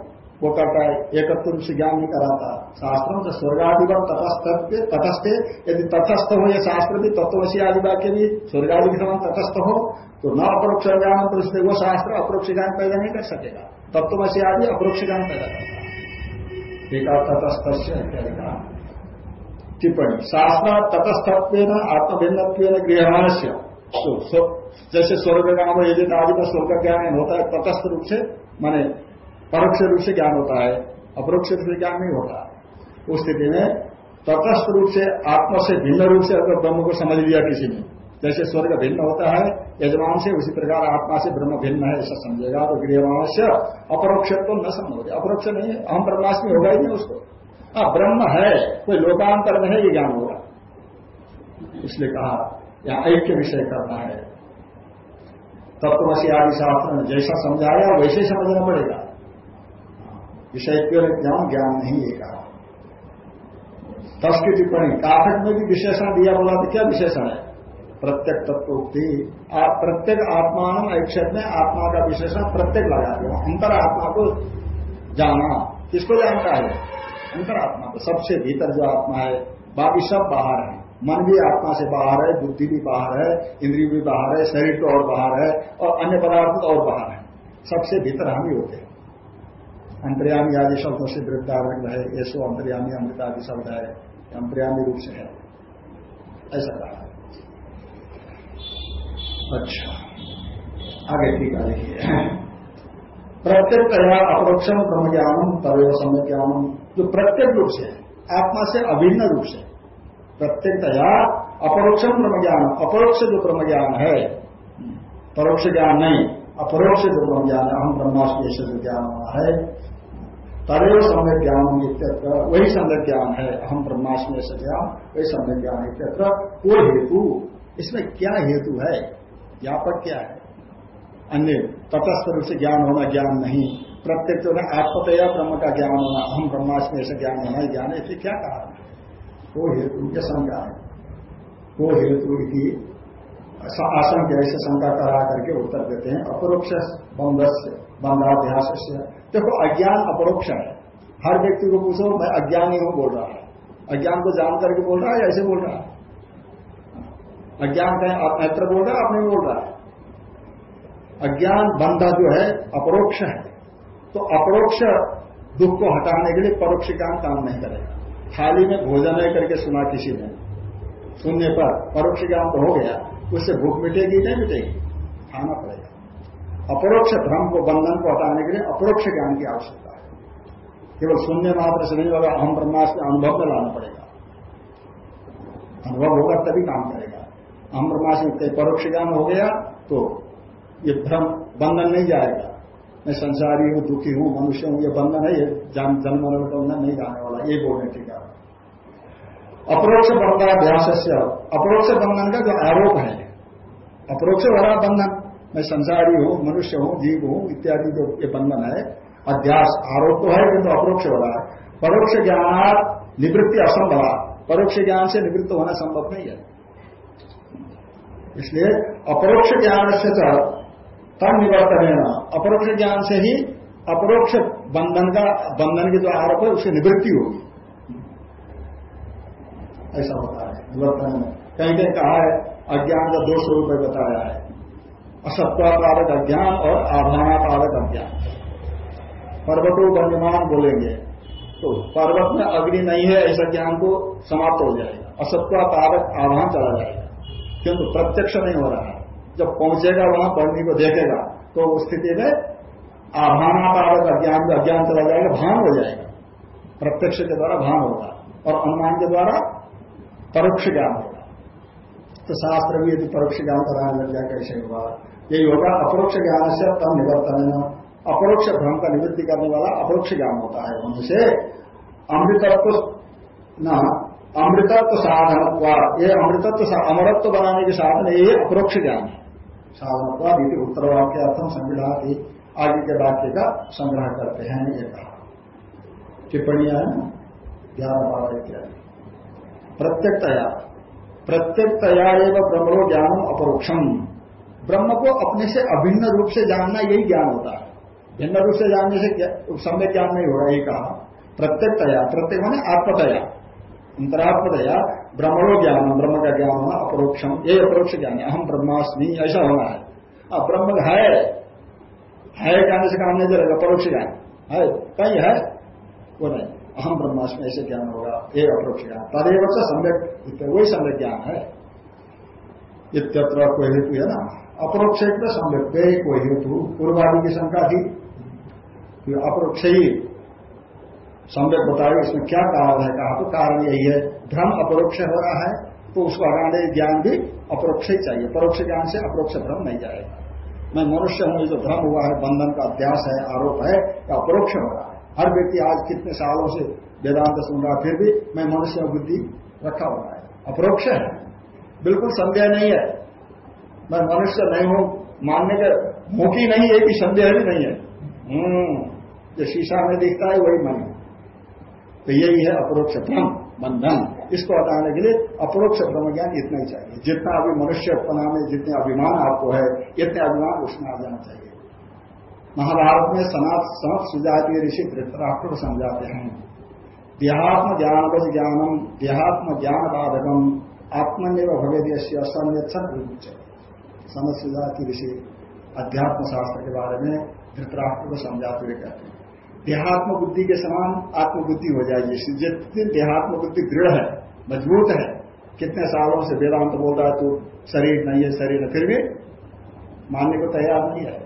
वो करता है एकत्र रूप से ज्ञान नहीं कराता शास्त्र में स्वर्गाधिगम तटस्थ तटस्थ, यदि तटस्थ हो, ये शास्त्र भी तत्वशी आदि वाक्य भी स्वर्गादि के समान तटस्थ हो तो न अपरोक्ष ज्ञान तो इसलिए वो शास्त्र अपरोक्ष ज्ञान पैदा नहीं कर सकेगा। तत्वशी आदि अपरोक्ष ज्ञान पैदा करता है। तटस्थ इत्यादि कहा टिप्पणी, शास्त्र तटस्थत्व आत्मभिन्नत्व गृहमान जैसे स्वर्ग काम यदि आदि का स्वर्ग ज्ञान होता है, तटस्थ रूप से, माने परोक्ष रूप से ज्ञान होता है, अपरोक्ष रूप से ज्ञान नहीं होता। उस स्थिति में तटस्थ रूप से, आत्मा से भिन्न रूप से अगर ब्रह्म को समझ लिया किसी ने, जैसे स्वर्ग भिन्न होता है, यजमान से, उसी प्रकार आत्मा से ब्रह्म भिन्न है, ऐसा समझेगा तो गृहमान से अपरोक्ष तो न समझोगे। अपरोक्ष नहीं हम ब्रह्माष्टमी होगा ही नहीं उसको। हाँ ब्रह्म है, कोई लोकांतर में है, ये ज्ञान होगा। इसलिए कहा या ऐक्य विषय करना है। तत्वसी आदि शास्त्र में जैसा समझाया, वैसे समझना पड़ेगा। विषय ज्ञान ज्ञान नहीं है कहा। दस की टिप्पणी काठक में भी विशेषण दिया बोला तो क्या विशेषण है? प्रत्येक तत्वोक्ति प्रत्येक आत्मान ऐक्षत में आत्मा का विशेषण प्रत्येक लगा दिया अंतर आत्मा को जाना, किसको जानता है? अंतरात्मा को, सबसे भीतर जो आत्मा है, बाकी सब बाहर है। मन भी आत्मा से बाहर है, बुद्धि भी बाहर है, इंद्रिय भी बाहर है, शरीर तो और बाहर है और अन्य पदार्थ और बाहर है। सबसे भीतर हम ही होते हैं। अंतर्यामी आदि शब्दों से वृद्धारण है, ऐसो अंतर्यामी अमृत आदि शब्द है, अंतर्यामी रूप से है। ऐसा कहा। अच्छा। आगे ठीक है, देखिए। प्रत्येक अपरोक्षम ब्रह्म ज्ञानम तदेव समय ज्ञानम जो प्रत्येक रूप से आत्मा से अभिन्न रूप से प्रत्येकतया अपरोक्षम ब्रह्म ज्ञान अपरोक्ष जो ब्रह्म ज्ञान है, परोक्ष ज्ञान नहीं, अपरोक्ष जो ब्रह्म ज्ञान है हम ब्रह्मास्म से जो ज्ञान हुआ है। तदेव सम्य ज्ञान वही सम्य ज्ञान है हम ब्रह्मास्म से ज्ञान, वही सम्य ज्ञान इत्यत्र, वो हेतु, इसमें क्या हेतु है? व्यापक क्या है? अन्य तटस्थ रूप से ज्ञान होना ज्ञान नहीं प्रत्येक जो है आत्मतया ब्रह्म का ज्ञान होना हम ब्रह्मास्म से ज्ञान होना ज्ञान है क्या कारण है? वो हेतु क्या शंका है। वो हेतु की आशंका ऐसे शंका करा करके उत्तर देते हैं। अपरोक्ष बंधस बंधाध्यास से देखो, अज्ञान अपरोक्ष है। हर व्यक्ति को पूछो, मैं अज्ञानी हूँ बोल रहा है। अज्ञान को जान करके बोल रहा है ऐसे बोल रहा है? अज्ञान कहें, आप नेत्र बोल रहा है अपने बोल रहा है? अज्ञान बंधा जो है, अपरोक्ष है। तो अपरोक्ष दुख को हटाने के लिए परोक्ष ज्ञान काम नहीं करेगा। थाली में भोजन है करके सुना किसी ने। सुनने पर परोक्ष ज्ञान तो हो गया, उससे भूख मिटेगी नहीं मिटेगी, खाना पड़ेगा। अपरोक्ष भ्रम को, बंधन को हटाने के लिए अपरोक्ष ज्ञान की आवश्यकता है। केवल सुनने मात्र से नहीं होगा अहम ब्रह्मास के अनुभव में लाना पड़ेगा। अनुभव होगा तभी काम करेगा। अहम ब्रह्मास परोक्ष ज्ञान हो गया तो ये भ्रम, बंधन नहीं जाएगा। मैं संसारी हूँ, दुखी हूँ, मनुष्य हूँ, ये बंधन है जन्म बंधन नहीं जाने वाला, ये बोलने ठीक है अप्रोक्ष बंधनाभ्यास से अप्रोक्ष बंधन का जो आरोप है, अप्रोक्ष वाला बंधन, मैं संसारी हूँ, मनुष्य हूँ, जीव हूँ, इत्यादि जो ये बंधन है, अध्यास, आरोप तो है, किंतु अप्रोक्ष वाला है। परोक्ष ज्ञान निवृत्ति असंभव परोक्ष ज्ञान से निवृत्त होना संभव नहीं है। इसलिए अपरोक्ष ज्ञान से तब निवर्तन है अपरोक्ष ज्ञान से ही अपरोक्ष बंधन का, बंधन के जो आरोप है, उससे निवृत्ति होगी। ऐसा होता है निवर्तन में कहीं कहीं कहा है, अज्ञान का दो स्वरूप बताया है। असत्वापादक अज्ञान और आभानापादक अज्ञान। पर्वतों बन्यमान बोलेंगे तो पर्वत में अग्नि नहीं है, ऐसा ज्ञान को समाप्त हो जाएगा। असत्वापादक आभान चला जाएगा। किंतु प्रत्यक्ष नहीं हो रहा है। जब पहुंचेगा, वहाँ बढ़ने को देखेगा तो उस स्थिति में आभानापादक अज्ञान का अज्ञान चला जाएगा, भान हो जाएगा। प्रत्यक्ष के द्वारा भान होगा और अनुमान के द्वारा परोक्ष ज्ञान होगा। तो शास्त्र भी यदि परोक्ष ज्ञान कराने लग जाए, कैसे होगा? यही होगा, अपरोक्ष ज्ञान से तम निवर्तन अपरोक्ष भ्रम का निवृत्ति करने वाला अपरोक्ष ज्ञान होता है। उनसे अमृतत्व न, अमृतत्व साधन ये अमृतत्व अमरत्व बनाने के साधन, ये अपरोक्ष ज्ञान है। साधनत्वा यदि उत्तरवाक्य अर्थम संविधा की आगे के वाक्य का संग्रह करते हैं, ये कहा। टिप्पणियाँ ग्यारह बारह इत्यादि। प्रत्यक्तया प्रत्यक्तया एवं ब्रह्मो ज्ञान अपरोक्षम। ब्रह्म को अपने से अभिन्न रूप से जानना यही ज्ञान होता है। भिन्न रूप से जानने से सम्य ज्ञान नहीं होगा, यही कहा। प्रत्यक्तया प्रत्येक मैंने आत्मतया। अंतरात्मतया ब्रह्मणो ज्ञान ब्रह्म का ज्ञान होना अपरोक्षम, ये अपरोक्ष ज्ञान है हम ब्रह्मास्मि, ऐसा होना है। अब ब्रह्म है। है कहने से काम नहीं चलेगा परोक्ष ज्ञान। है? कहीं है? वो नहीं। अहम ब्रह्मास्मि, ऐसे ज्ञान होगा, ये अपरोक्ष ज्ञान। तदेव से सम्यक वही सम्यक ज्ञान है। इत्यत्र कोई हेतु है ना? अपरोक्ष सम्यक कोई हेतु। पूर्वादि की शंका थी अपरोक्ष ही सम्यक बताए इसमें क्या कारण है? कहा तो कारण यही है भ्रम अपरोक्ष हो रहा है तो उसको हटाने ज्ञान भी अपरोक्ष ही चाहिए। परोक्ष ज्ञान से अपरोक्ष भ्रम नहीं जाएगा। मैं मनुष्य हूँ जो भ्रम हुआ है बंधन का अभ्यास है आरोप है या अपरोक्ष हो रहा है। हर व्यक्ति आज कितने सालों से वेदांत सुन रहा फिर भी मैं मनुष्य बुद्धि रखा हुआ है। अपरोक्ष है। बिल्कुल संदेह नहीं है। मैं मनुष्य नहीं हूँ मानने का मुखी नहीं है कि संदेह भी नहीं है। हम्म, जो शीशा में दिखता है वही मन तो यही है अपरोक्ष भ्रम, बंधन। इसको हटाने के लिए अपरोक्ष ब्रह्म ज्ञान इतना ही चाहिए। जितना अभी मनुष्य में जितने अभिमान आपको है, इतने अभिमान उसमें आ जाना चाहिए। महाभारत में सनात, सनत सुजातीय ऋषि धृतराष्ट्र को समझाते हैं। देहात्म ज्ञान ज्ञानम, देहात्म ज्ञान बाधकम आत्मनिर्भर भवेद असन्यक्षण सनत सुजाति ऋषि अध्यात्म शास्त्र के बारे में धृतराष्ट्र को समझाते हुए कहते हैं। देहात्म बुद्धि के समान आत्मबुद्धि हो जाएगी। जितनी देहात्म बुद्धि दृढ़ है, मज़बूत है, कितने सालों से वेदांत बोल रहा है तो शरीर नहीं है, शरीर फिर भी मानने को तैयार नहीं है।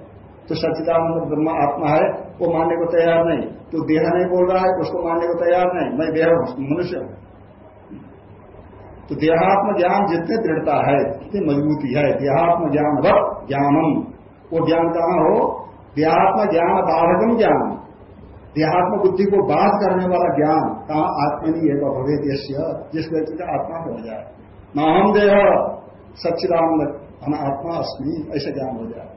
तो सच्चिदानंद ब्रह्म आत्मा है, वो मानने को तैयार नहीं। तो देह नहीं बोल रहा है, उसको मानने को तैयार नहीं। मैं देह मनुष्य हूँ। तो देहात्म ज्ञान जितने दृढ़ता है, जितनी मजबूती है देहात्म ज्ञान व ज्ञानम। वो ज्ञान कहाँ हो? देहात्म ज्ञान बाधकम ज्ञान देहात्म बुद्धि को बाध करने वाला ज्ञान कहा आत्मनी है भवे जिस व्यक्ति का आत्मा हो जाए। न हम देह, सच्चिदानंद हम आत्मा अस्मी, ऐसे ज्ञान हो जाए।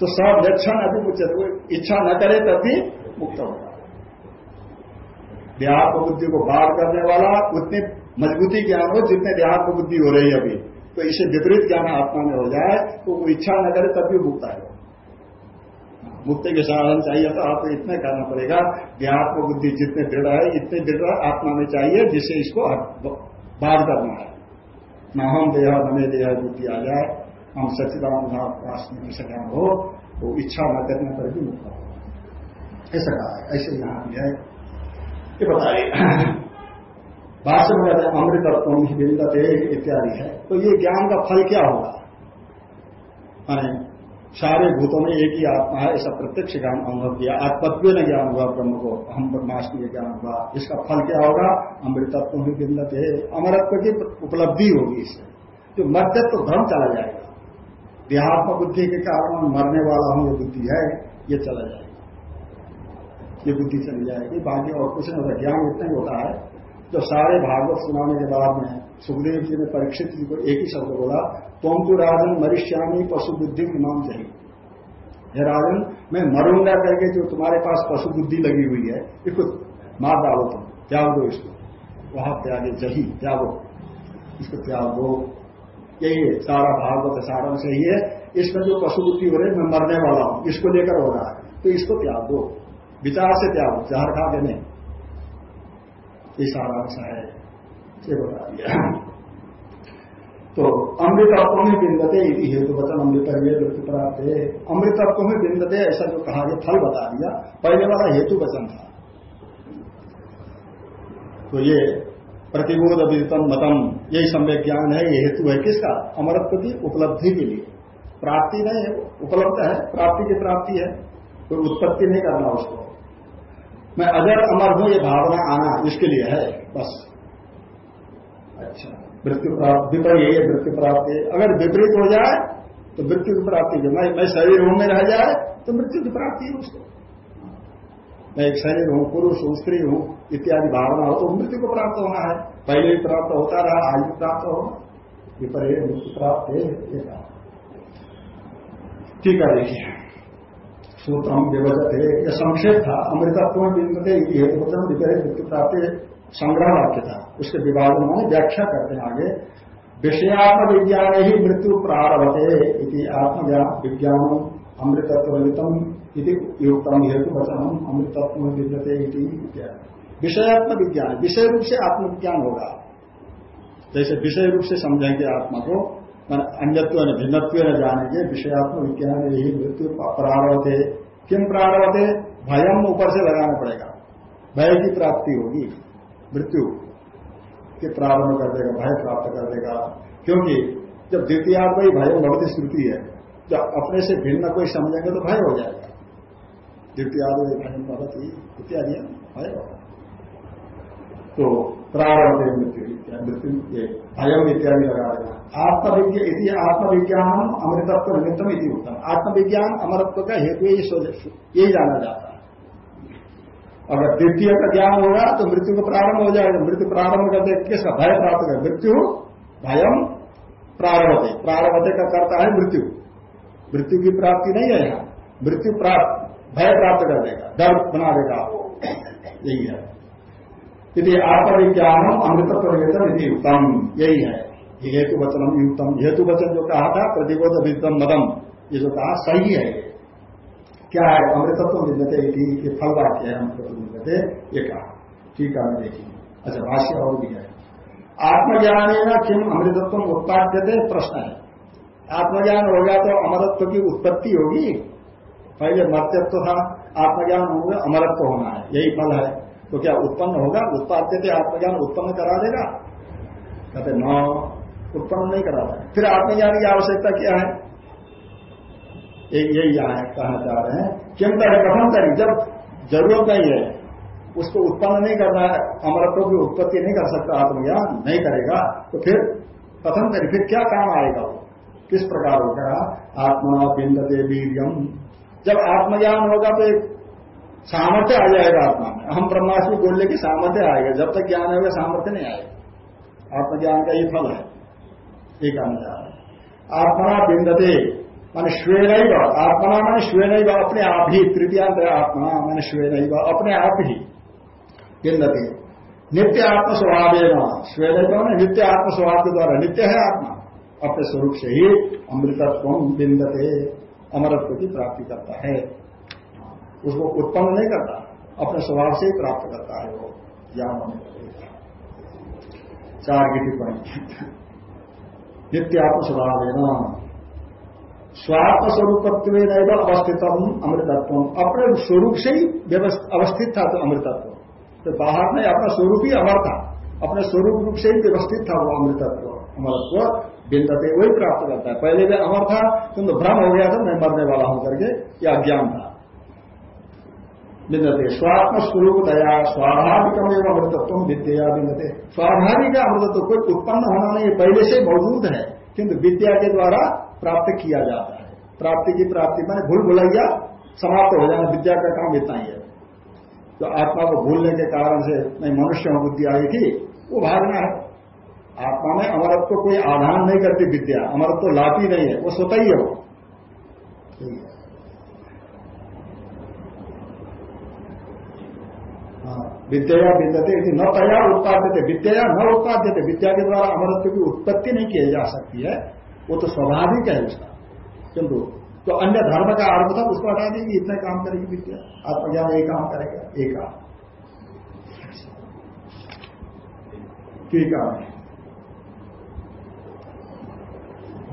तो सब लक्षण अभी उचित इच्छा न करे तब भी मुक्त होगा देहात्म बुद्धि को बाढ़ करने वाला उतनी मजबूती ज्ञान हो जितने देहात्म बुद्धि हो रही है अभी। तो इसे विपरीत ज्ञान आत्मा में हो जाए तो वो इच्छा न करे तब भी मुक्त है मुक्ति के साधन चाहिए तो आपको इतना करना पड़ेगा। देहात्म बुद्धि जितने दृढ़ है, इतने दृढ़ आत्मा में चाहिए, जिससे इसको बाढ़ करना है। न हम देह नमे देह बुद्धि आ जाए, हम ऐसा ज्ञान हो तो इच्छा न करने पर भी मुक्त हो। ऐसा कहा है, ऐसे यहाँ भी है। ये बताइए भाष्य में कहते हैं अमृतत्व ही बिंदते इत्यादि है तो ये ज्ञान का फल क्या होगा? सारे भूतों में एक ही आत्मा है, ऐसा प्रत्यक्ष ज्ञान अनुभव किया। आत्मत्व ने ज्ञान हुआ, ब्रह्म को हम ब्रह्माष्टमी ज्ञान हुआ। इसका फल क्या होगा? अमृतत्व ही है। अमरत्व की उपलब्धि होगी इससे। जो मध्यत्व तो धर्म चला जाएगा। देहात्म बुद्धि के कारण मरने वाला हूँ, ये बुद्धि है, ये चला जाएगा। ये बुद्धि चली जाएगी। बाकी और कुछ नहीं होता। ज्ञान इतना ही होता है। जो सारे भागवत सुनाने के बाद में सुखदेव जी ने परीक्षित जी को एक ही शब्द बोला तुम तो राजन मरिष्यामी पशु बुद्धि इमाम चाहिए हे राजन, मैं मरूँगा करके जो तुम्हारे पास पशु बुद्धि लगी हुई है, इसको मार डालो तुम, त्याग दो इसको। वहाँ त्यागे, जही, त्यागो, इसको त्याग। दो यही है, सारा भागवत सारा से ही। इसमें जो पशु बुद्धि हो रही है, मैं मरने वाला हूँ, इसको लेकर हो रहा है तो इसको त्याग। दो विचार से त्याग, जहर खा देने ये सारा अंश है। ये बता दिया। तो अमृतत्व में बिंदते हेतु वचन अमृत मृत्यु प्राप्त है अमृतत्व में बिंदते ऐसा जो कहा गया फल बता दिया, पहले वाला हेतु वचन था। तो ये प्रतिबोध विदितम मतम यही सम्यक ज्ञान है, ये हेतु है किसका? अमरत्व की उपलब्धि के लिए। प्राप्ति नहीं है, उपलब्ध है, प्राप्ति की प्राप्ति है, कोई उत्पत्ति नहीं करना उसको। मैं अगर अमर हूँ, ये भावना आना इसके लिए है, बस। अच्छा। मृत्यु प्राप्त, विपरीत यही है मृत्यु प्राप्ति अगर विपरीत हो जाए तो मृत्यु की प्राप्ति मैं मैं शरीर हूँ, में रह जाए तो मृत्यु की प्राप्ति है उसको। मैं एक शरीर हूँ, पुरुष हूँ, स्त्री हूँ, इत्यादि भावना हो तो मृत्यु को प्राप्त होना है। पहले भी प्राप्त होता रहा आयु प्राप्त हो विपरीत, मृत्यु प्राप्त है ठीक है, देखिए। सूत्रम व्यवजत है यह संक्षेप था अमृतत्व बिंदते हेतुवचन विपरीत मृत्यु प्राप्ति संग्रह वाक्य था उसके विभाजन में व्याख्या करते हैं आगे। विषयात्म विज्ञान ही मृत्यु प्रारभते आत्मज्ञान विज्ञान अमृतत्व युक्तम हेतु वचनम अमृतत्व विद्यते विषयात्म विज्ञान विषय रूप से आत्मविज्ञान होगा। जैसे विषय रूप से समझेंगे आत्मा को अन्यत्व न भिन्नत्व न जानेंगे विषयात्म विज्ञान यही मृत्यु प्रारंभ थे किम प्रारंभ थे भयम ऊपर से लगाना पड़ेगा भय की प्राप्ति होगी मृत्यु के प्रारंभ कर देगा भय प्राप्त कर देगा क्योंकि जब द्वितीय कोई भय भगवती स्मृति है जब अपने से भिन्न कोई समझेंगे तो भय हो जाएगा द्वितीयादि भयम भवती इत्यादि भय तो प्रारंभ मृत्यु मृत्यु भयम इत्यादि लगा आत्मविज्ञान आत्मविज्ञान अमृतत्व निमित्तम इति उत्तम आत्मविज्ञान अमरत्व का हेतु यही यही जाना जाता है। अगर द्वितीय का ज्ञान होगा तो मृत्यु को प्रारंभ हो जाएगा। मृत्यु प्रारंभ करते किसका भय प्राप्त कर। मृत्यु, भयम प्रारंभते प्रारंभते का करता है मृत्यु। मृत्यु की प्राप्ति नहीं है यहाँ। मृत्यु प्राप्त भय प्राप्त कर देगा। डर बना देगा। यही है। यदि आत्मविज्ञान अमृतत्व वेतन यदि उत्तम यही है। हेतु वचनम युक्तम। हेतु वचन जो कहा था प्रतिबोध विद्यम मदम। ये जो कहा, सही है। क्या है? अमृतत्व विद्यते ये फल वाक्य है, अमृतत्व विद्यते। ये कहा। ठीक है देखिए। अच्छा भाष्य और भी है। आत्मज्ञान है किम अमृतत्व उत्पाद्यते? प्रश्न है। आत्मज्ञान हो गया तो अमरत्व की उत्पत्ति होगी। पहले मर्त्यत्व था, आत्मज्ञान होगा, अमरत्व होना है। यही फल है। तो क्या उत्पन्न होगा? उत्पाद्यते आत्मज्ञान उत्पन्न करा देगा? कहते, न, उत्पन्न नहीं करा रहा फिर आत्मज्ञान की आवश्यकता क्या है? यही यहाँ कहना चाह रहे हैं। किम तरह कथम करी, जब ज़रूरत नहीं है, उसको उत्पन्न नहीं करना है, अमरत्व की उत्पत्ति नहीं कर सकता, आत्मज्ञान नहीं करेगा तो फिर कथम करी, फिर क्या काम आएगा? वो किस प्रकार होगा? आत्मा बिंद वीरियम। जब आत्मज्ञान होगा तो एक सामर्थ्य आ जाएगा आत्मा में। हम ब्रह्मास्मि बोलने की सामर्थ्य आएगा। जब तक ज्ञान होगा, सामर्थ्य नहीं आएगा। आत्मज्ञान का ये फल है। चाह रहे आत्मा बिंदते, मान श्वे नहीं आत्मा मान श्वे नहीं अपने आप ही। तृतीयांत आत्मा, मान श्वे नहीं अपने आप ही। बिंदते। नित्य आत्म स्वभाव श्वे नहीं नित्य आत्म स्वभाव के द्वारा नित्य है आत्मा। अपने स्वरूप से ही अमृतत्व बिंदते। अमरत्व की प्राप्ति करता है। उसको उत्पन्न नहीं करता, अपने स्वभाव से ही प्राप्त करता है वो, ज्ञान होने चार की टिप्पणी। नित्यात्म स्वभाव है स्वात्म स्वरूपत्व अवस्थित अमृतत्व अपने स्वरूप से ही अवस्थित था तो अमृतत्व। तो बाहर में अपना स्वरूप ही अमर था। अपने स्वरूप रूप से ही व्यवस्थित था वो अमृतत्व। अमरत्व बिंदते वही प्राप्त करता है। पहले भी अमर था किंतु भ्रम हो गया था, मैं मरने वाला हूँ करके, या अज्ञान था। बिंदते स्वात्म स्वरूप दया स्वाभाविक अमृतत्व विद्या बिंदते स्वाभाविक अमृतत्व कोई उत्पन्न होना नहीं पहले से मौजूद है किंतु विद्या के द्वारा प्राप्त किया जाता है। प्राप्ति की प्राप्ति मैंने भूल भुलैया समाप्त हो जाना विद्या का काम इतना ही है। तो आत्मा को भूलने के कारण से मैं मनुष्य बुद्धि आई थी वो भागना है। आत्मा में अमरत्व कोई आधान नहीं करती विद्या अमरत्व लाती नहीं है वो स्वतः ही है वो। हाँ, विद्या बिंदते न तया उत्पाद्य थे विद्या न उत्पाद्य थे विद्या के द्वारा अमरत्व की उत्पत्ति नहीं की जा सकती है। वो तो स्वाभाविक है उसका। किंतु तो अन्य धर्म का अर्थ था, उसको हटा देगी इतना काम करेगी विद्या। आत्मज्ञान एक काम करेगा, एक काम। ठीक है।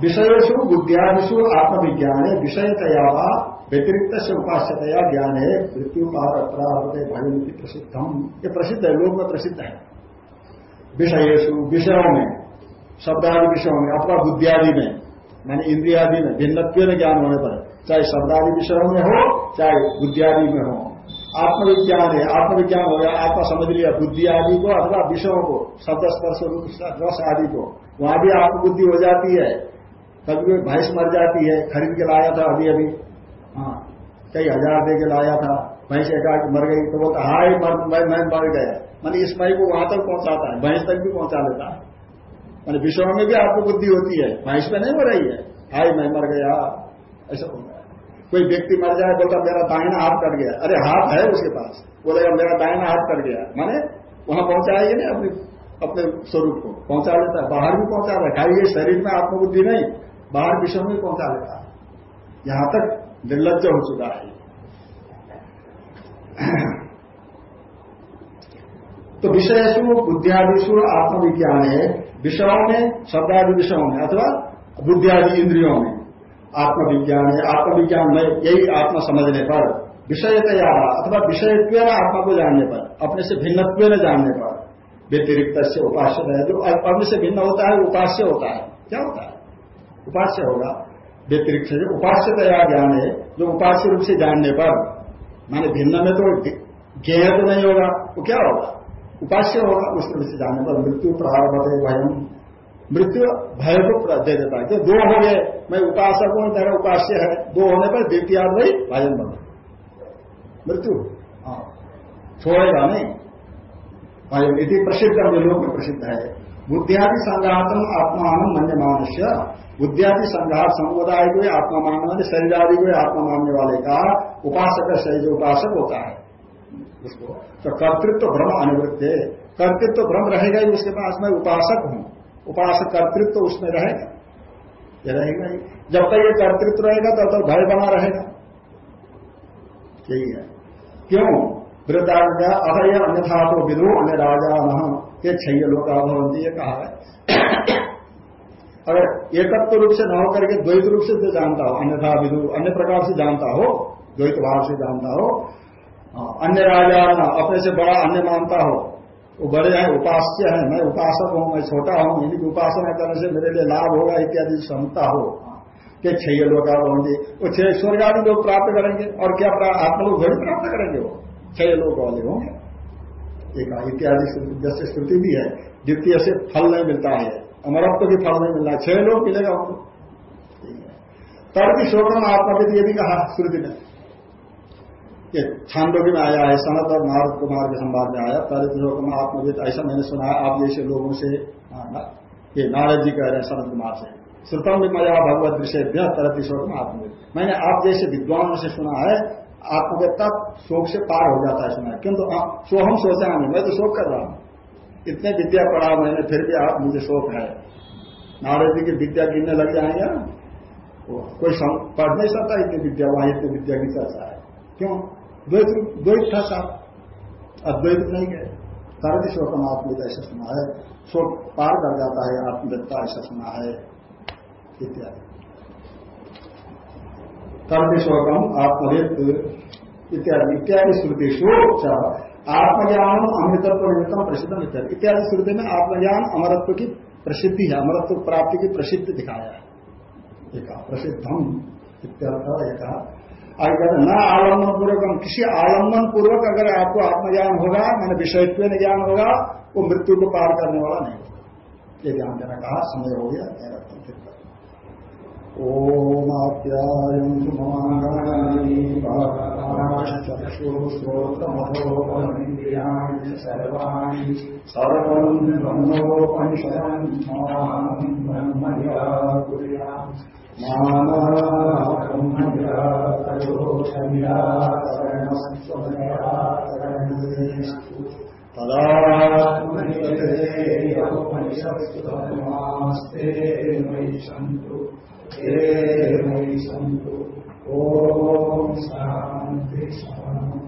विषयसु बुद्धियादिशु आत्मविज्ञान विषयतया व्यतिरिक्त से उपास्यतया ज्ञान है मृत्यु पार अपराध भय प्रसिद्धम। ये प्रसिद्ध है लोग में प्रसिद्ध है। विषयसु विषयों में, शब्दादि विषयों में अथवा बुद्धियादि में मानी इंद्रियादि में, भिन्नत्व ज्ञान होने पर, चाहे शब्दादि विषयों में हो, चाहे बुद्धियादि में हो। आत्मविज्ञान है, आत्मविज्ञान हो गया आत्मा समझ लिया बुद्धि आदि को अथवा विषयों को शब्द स्पर्श रूप रस आदि को, वहाँ भी आत्मबुद्धि हो जाती है। कभी भैंस मर जाती है, खरीद के लाया था अभी अभी हाँ कई हज़ार दे के लाया था, भैंस एक मर गई तो वो कहा मैं मर गया। मैंने इस मई को वहाँ तक पहुंचाता है, भैंस तक भी पहुँचा लेता है। मैंने विषयों में भी आपको बुद्धि होती है, भैंस में नहीं हो रही है। हाय, मैं मर गया। ऐसा है कोई व्यक्ति मर जाए, बोलता, मेरा दाहिना हाथ कट गया। अरे, हाथ है उसके पास। बोलेगा मेरा दाहिना हाथ कट गया। माने वहाँ पहुंचाएगी ना अपने अपने स्वरूप को। पहुँचा लेता है, बाहर भी पहुँचा रहा है। खाली शरीर में आत्मबुद्धि नहीं, बाहर विषयों में पहुँचा लेता है। यहाँ तक निर्लज हो चुका है। तो विषयसु बुद्धियादिशु आत्मविज्ञान है विषयों में शब्दादि विषयों में, अथवा बुद्धियादि इंद्रियों में, आत्मविज्ञान है आत्मविज्ञान में, यही आत्मा समझने पर, विषयतया, अथवा विषयत्व आत्मा को जानने पर, अपने से भिन्नत्व न जानने पर व्यतिरिक्त से उपास्य है जो अपने से भिन्न होता है, उपास्य होता है। क्या होता है? उपास्य होगा। व्यतिरिक्त से उपास्यतया ज्ञान है, जो उपास्य रूप से जानने पर, माने भिन्न में तो ज्ञेय तो नहीं होगा वो क्या होगा? उपास्य होगा, उस रूप से जानने पर मृत्यु प्रारंभ भयम। मृत्यु भय को दे देता है। दो हो गए, मैं उपासक हूँ, मेरा उपास्य है, दो होने पर द्वितीय वही भजन बन मृत्यु। हाँ। छोड़ेगा नहीं। भयम इति प्रसिद्ध लोग में प्रसिद्ध है बुद्धियादि संघातम आत्मान मन्य मानुष्य बुद्धियादि संघात समुदाय को आत्मा मानने शरीर आदि को आत्मा मानने वाले का उपासक, शरीर उपासक होता है। उसको तो कर्तृत्व भ्रम अनिवृत्त। है कर्तृत्व भ्रम रहेगा ही उसके पास, मैं उपासक हूँ। उपासक कर्तृत्व उसमें रहेगा। ये रहेगा ही। जब तक ये कर्तृत्व रहेगा, तब तक भय बना रहेगा। यही है। क्यों? वृद्धाज्ञा अभय अन्यथा तो विदु अन्य राजा न के छय लोग भवंती ये कहा है। अगर एकत्व रूप से न होकर के द्वैत रूप से जो जानता हो अन्यथा विदु अन्य प्रकार से जानता हो द्वैत भाव से जानता हो। हाँ, अन्य राजा अपने से बड़ा अन्य मानता हो। वो बड़े हैं उपास्य है। मैं उपासक हूँ मैं छोटा हूँ इनकी उपासना करने से मेरे लिए लाभ होगा इत्यादि क्षमता हो। कि लोग होंगे वो छह स्वर्ग आदि लोग प्राप्त करेंगे और क्या आत्मा लोग घड़ी प्राप्त करेंगे वो? छह लोग वाले होंगे। एक इत्यादि जैसे स्थिति भी है, द्वितीय से फल नहीं मिलता है। अमरत्व भी फल नहीं मिलता है। छह लोग मिलेगा उनको। तर्क शोकम आत्मविद, ये भी कहा श्रुति में। ये छांदोगी में आया है, सनत और नारद कुमार के संवाद में आया, तर्क शोकम आत्मविद, ऐसा मैंने सुना है, आप जैसे लोगों से ये नारद जी कह रहे हैं, सनत कुमार से। श्रुतम भी मया भगवत दृश्य तरत शोकम आत्मविद। मैंने आप जैसे विद्वानों से सुना है आत्मवेत्ता शोक से पार हो जाता है सुना किंतु सोहम सोचा नहीं, मैं तो शोक कर रहा हूँ। इतने विद्या पढ़ा मैंने, फिर भी आप मुझे शोक है। नारद जी की विद्या गिनने लग जाएँगे ना। कोई पढ़ नहीं सकता इतनी विद्या, वहाँ इतनी विद्या की चर्चा है। क्यों? द्वैत द्वैत था साहब अद्वैत नहीं गए। तरद शोकम आत्मविद ऐसा सुना है। शोक पार कर जाता है आत्मवेत्ता ऐसा सुना है, इत्यादि। कर्म शोकम आत्मवेद इत्यादि इत्यादि श्रुतिषु आत्मज्ञान अमृतत्व निमित्तम प्रसिद्ध इत्यादि। इत्यादि श्रुति में आत्मज्ञान अमरत्व की प्रसिद्धि है, अमरत्व प्राप्ति की प्रसिद्धि दिखाया है। एक प्रसिद्धम इत्यर्थ एक। आगे कहते न आलंबन पूर्वक किसी आलंबन पूर्वक अगर आपको आत्मज्ञान होगा, मैंने विषयत्व ज्ञान होगा, वो मृत्यु को पार करने वाला नहीं होगा। ये ध्यान देना कहा, समय हो गया ओमाप्यायन्तु ममाङ्गानि चक्षुश्रोत्रमथोपनिन्द्रियाणि सर्वाणि सर्वम् ब्रह्मोपनिषदम् ब्रह्म निराकुर्याम् मानवब्रह्मनिराकरोषनिराकरणस्त्वनिराकरणेषु तदात्मनिषत्सुधर्मास्ते मयि सन्तु हे मयि संतो। ओम शांति शान्ति